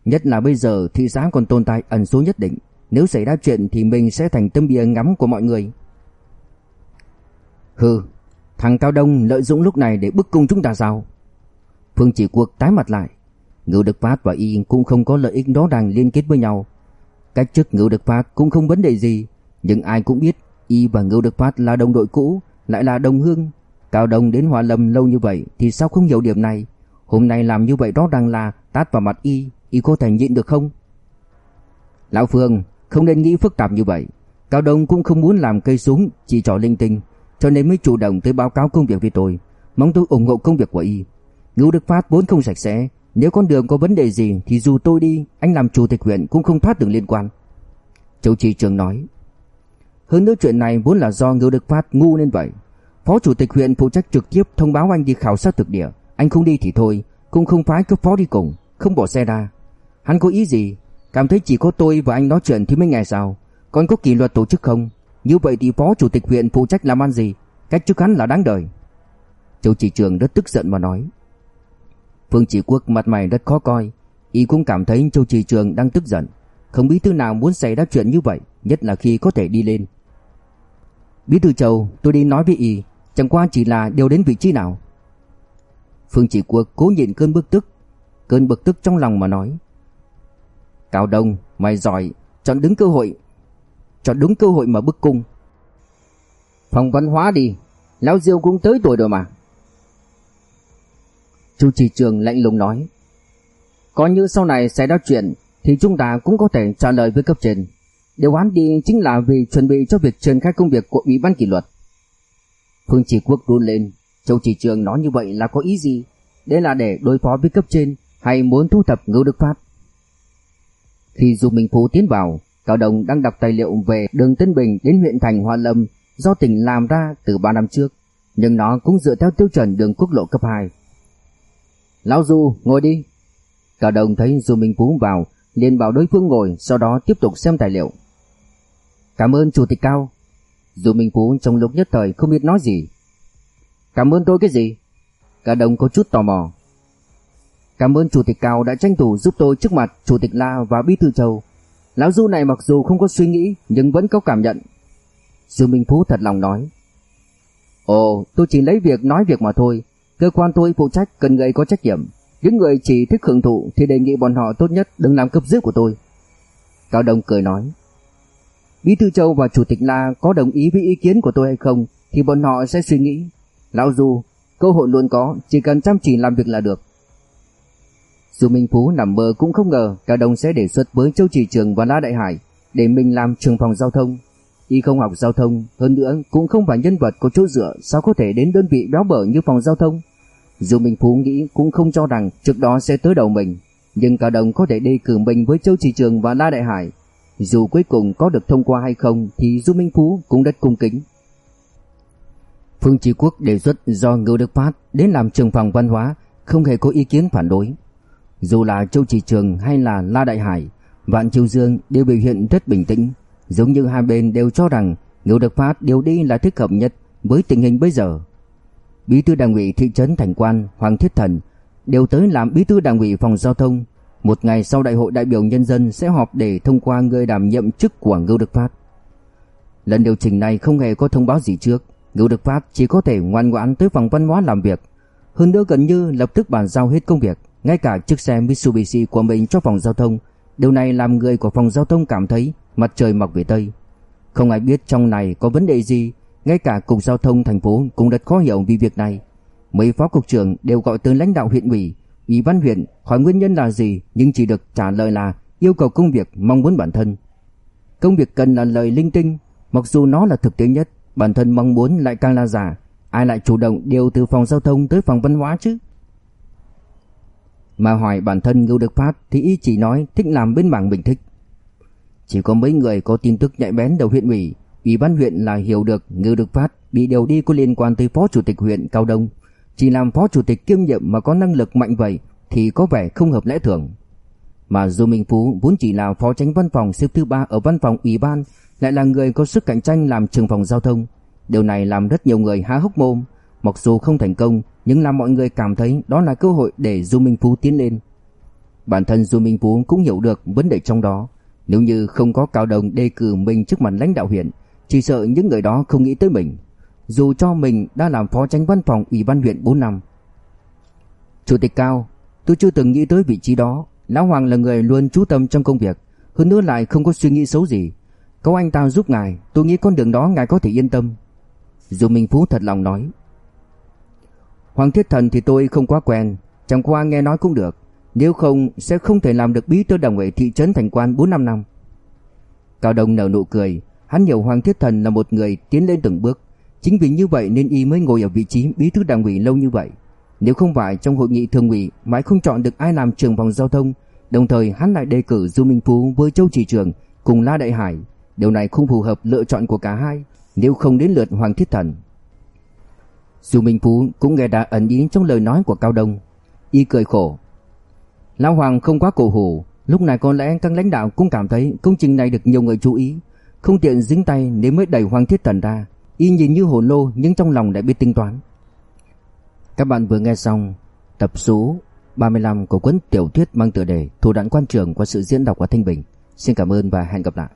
Nhất là bây giờ thị xã còn tồn tại ẩn số nhất định, nếu xảy ra chuyện thì mình sẽ thành tâm bia ngắm của mọi người. Hừ, thằng Cao Đông lợi dụng lúc này để bức cung chúng ta sao? Phương Chỉ Quốc tái mặt lại, Ngưu Đức Phát và y cũng không có lợi ích rõ ràng liên kết với nhau. Cách chức Ngưu Đức Phát cũng không vấn đề gì, nhưng ai cũng biết y và Ngưu Đức Phát là đồng đội cũ, lại là đồng hương. Cao Đông đến hòa Lâm lâu như vậy thì sao không hiểu điểm này? Hôm nay làm như vậy rõ ràng là tát vào mặt y, y có thể nhịn được không? Lão Phương, không nên nghĩ phức tạp như vậy. Cao Đông cũng không muốn làm cây súng chỉ trò linh tinh, cho nên mới chủ động tới báo cáo công việc với tôi, mong tôi ủng hộ công việc của y. Ngưu Đức Phát vốn không sạch sẽ, nếu con đường có vấn đề gì thì dù tôi đi, anh làm chủ tịch huyện cũng không thoát được liên quan. Châu Trì Trường nói. Hơn nữa chuyện này vốn là do Ngưu Đức Phát ngu nên vậy. Phó chủ tịch huyện phụ trách trực tiếp thông báo anh đi khảo sát thực địa, anh không đi thì thôi, cũng không phái cấp phó đi cùng, không bỏ xe ra. Hắn có ý gì? Cảm thấy chỉ có tôi và anh nói chuyện thì mới nghe sao? Còn có kỷ luật tổ chức không? Như vậy thì phó chủ tịch huyện phụ trách làm ăn gì? Cách chức hắn là đáng đời. Châu Chỉ Trường rất tức giận mà nói. Phương Chỉ Quốc mặt mày rất khó coi, y cũng cảm thấy Châu Chỉ Trường đang tức giận, không biết thứ nào muốn xảy ra chuyện như vậy, nhất là khi có thể đi lên. Bí thư Châu, tôi đi nói với y, chẳng qua chỉ là điều đến vị trí nào. Phương Chỉ Quốc cố nhịn cơn bực tức, cơn bực tức trong lòng mà nói. Cao Đông, mày giỏi, chọn đứng cơ hội, chọn đúng cơ hội mà bức cung. Phòng văn hóa đi, lão Diêu cũng tới tuổi rồi mà. Chu Chỉ Trường lạnh lùng nói. Có như sau này xảy ra chuyện thì chúng ta cũng có thể trả lời với cấp trên. Điều án đi chính là vì chuẩn bị cho việc triển khai công việc của Ủy ban kỷ luật. Phương Chỉ Quốc run lên, Châu Chỉ Trường nói như vậy là có ý gì? Đây là để đối phó với cấp trên hay muốn thu thập Ngưu Đức Phát? Khi Du Minh Phú tiến vào, Cao Đồng đang đọc tài liệu về đường Tân Bình đến huyện thành Hoa Lâm do tỉnh làm ra từ 3 năm trước, nhưng nó cũng dựa theo tiêu chuẩn đường quốc lộ cấp 2. Lão Du, ngồi đi. Cả Đồng thấy Du Minh Phú vào, liền bảo đối phương ngồi, sau đó tiếp tục xem tài liệu. Cảm ơn Chủ tịch Cao. Du Minh Phú trong lúc nhất thời không biết nói gì. Cảm ơn tôi cái gì? Cả Đồng có chút tò mò. Cảm ơn Chủ tịch Cao đã tranh thủ giúp tôi trước mặt Chủ tịch La và Bí thư Châu. Lão Du này mặc dù không có suy nghĩ nhưng vẫn có cảm nhận. Du Minh Phú thật lòng nói. Ồ, tôi chỉ lấy việc nói việc mà thôi. Cơ quan tôi phụ trách cần người có trách nhiệm. Những người chỉ thích hưởng thụ thì đề nghị bọn họ tốt nhất đừng làm cấp dưới của tôi. Cao Đông cười nói. Bí thư Châu và Chủ tịch La có đồng ý với ý kiến của tôi hay không thì bọn họ sẽ suy nghĩ. Lão Du, cơ hội luôn có, chỉ cần chăm chỉ làm việc là được. Dù Minh Phú nằm mơ cũng không ngờ Cao Đông sẽ đề xuất với Châu Chỉ Trường và La Đại Hải để mình làm trường phòng giao thông. Y không học giao thông, hơn nữa cũng không phải nhân vật có chỗ dựa, sao có thể đến đơn vị béo bở như phòng giao thông. Dù Minh Phú nghĩ cũng không cho rằng trước đó sẽ tới đầu mình, nhưng cả đồng có thể đi cử mình với Châu Chỉ Trường và La Đại Hải. Dù cuối cùng có được thông qua hay không thì Du Minh Phú cũng rất cung kính. Phương Chí Quốc đề xuất do Ngưu Đức Phát đến làm trường phòng văn hóa, không hề có ý kiến phản đối. Dù là Châu Chỉ Trường hay là La Đại Hải, Vạn Chiêu Dương đều biểu hiện rất bình tĩnh, giống như hai bên đều cho rằng Ngưu Đức Phát điều đi là thích hợp nhất với tình hình bây giờ. Bí thư Đảng ủy thị trấn Thành Quan Hoàng Thiết Thần đều tới làm bí thư Đảng ủy phòng giao thông. Một ngày sau đại hội đại biểu nhân dân sẽ họp để thông qua người đảm nhiệm chức của Ngưu Đức Phát. Lần điều chỉnh này không hề có thông báo gì trước, Ngưu Đức Phát chỉ có thể ngoan ngoãn tới phòng văn hóa làm việc, hơn nữa gần như lập tức bàn giao hết công việc ngay cả chiếc xe Mitsubishi của mình cho phòng giao thông. Điều này làm người của phòng giao thông cảm thấy mặt trời mọc về Tây. Không ai biết trong này có vấn đề gì, ngay cả cục giao thông thành phố cũng rất khó hiểu vì việc này. Mấy phó cục trưởng đều gọi tới lãnh đạo huyện ủy, ủy ban huyện hỏi nguyên nhân là gì nhưng chỉ được trả lời là yêu cầu công việc mong muốn bản thân. Công việc cần là lời linh tinh, mặc dù nó là thực tế nhất, bản thân mong muốn lại càng là giả, ai lại chủ động điều từ phòng giao thông tới phòng văn hóa chứ? Mà hỏi bản thân Ngưu Đức Phát thì y chỉ nói thích làm bên mảng mình thích. Chỉ có mấy người có tin tức nhạy bén đầu huyện ủy, ủy ban huyện là hiểu được Ngưu Đức Phát bị điều đi có liên quan tới phó chủ tịch huyện Cao Đông. Chỉ làm phó chủ tịch kiêm nhiệm mà có năng lực mạnh vậy thì có vẻ không hợp lẽ thường. Mà Du Minh Phú vốn chỉ là phó tránh văn phòng xếp thứ ba ở văn phòng ủy ban, lại là người có sức cạnh tranh làm trường phòng giao thông. Điều này làm rất nhiều người há hốc mồm, mặc dù không thành công nhưng làm mọi người cảm thấy đó là cơ hội để Du Minh Phú tiến lên. Bản thân Du Minh Phú cũng hiểu được vấn đề trong đó, nếu như không có Cao Đồng đề cử mình trước mặt lãnh đạo huyện, chỉ sợ những người đó không nghĩ tới mình, dù cho mình đã làm phó tránh văn phòng ủy ban huyện 4 năm. Chủ tịch Cao, Tôi chưa từng nghĩ tới vị trí đó. Lão Hoàng là người luôn chú tâm trong công việc Hơn nữa lại không có suy nghĩ xấu gì. Có anh ta giúp ngài Tôi nghĩ con đường đó ngài có thể yên tâm. Dù Minh Phú thật lòng nói. Hoàng Thiết Thần thì tôi không quá quen Chẳng qua nghe nói cũng được. Nếu không sẽ không thể làm được bí thư đảng ủy thị trấn thành quan 4-5 năm. Cao Đông nở nụ cười Hắn hiểu Hoàng Thiết Thần là một người tiến lên từng bước. Chính vì như vậy nên y mới ngồi ở vị trí bí thư đảng ủy lâu như vậy. Nếu không phải trong hội nghị thường ủy mãi không chọn được ai làm trưởng phòng giao thông, đồng thời hắn lại đề cử Du Minh Phú với Châu Chỉ Trường cùng La Đại Hải, điều này không phù hợp lựa chọn của cả hai, nếu không đến lượt Hoàng Thiết Thần. Du Minh Phú cũng nghe đã ẩn ý trong lời nói của Cao Đông, y cười khổ. Lão Hoàng không quá cổ hủ, lúc này có lẽ các lãnh đạo cũng cảm thấy công trình này được nhiều người chú ý, không tiện dính tay nên mới đẩy Hoàng Thiết Thần ra. Y nhìn như hồ lô nhưng trong lòng lại biết tính toán. Các bạn vừa nghe xong tập số 35 của cuốn tiểu thuyết mang tựa đề Thủ đoạn quan trường qua sự diễn đọc của Thanh Bình. Xin cảm ơn và hẹn gặp lại.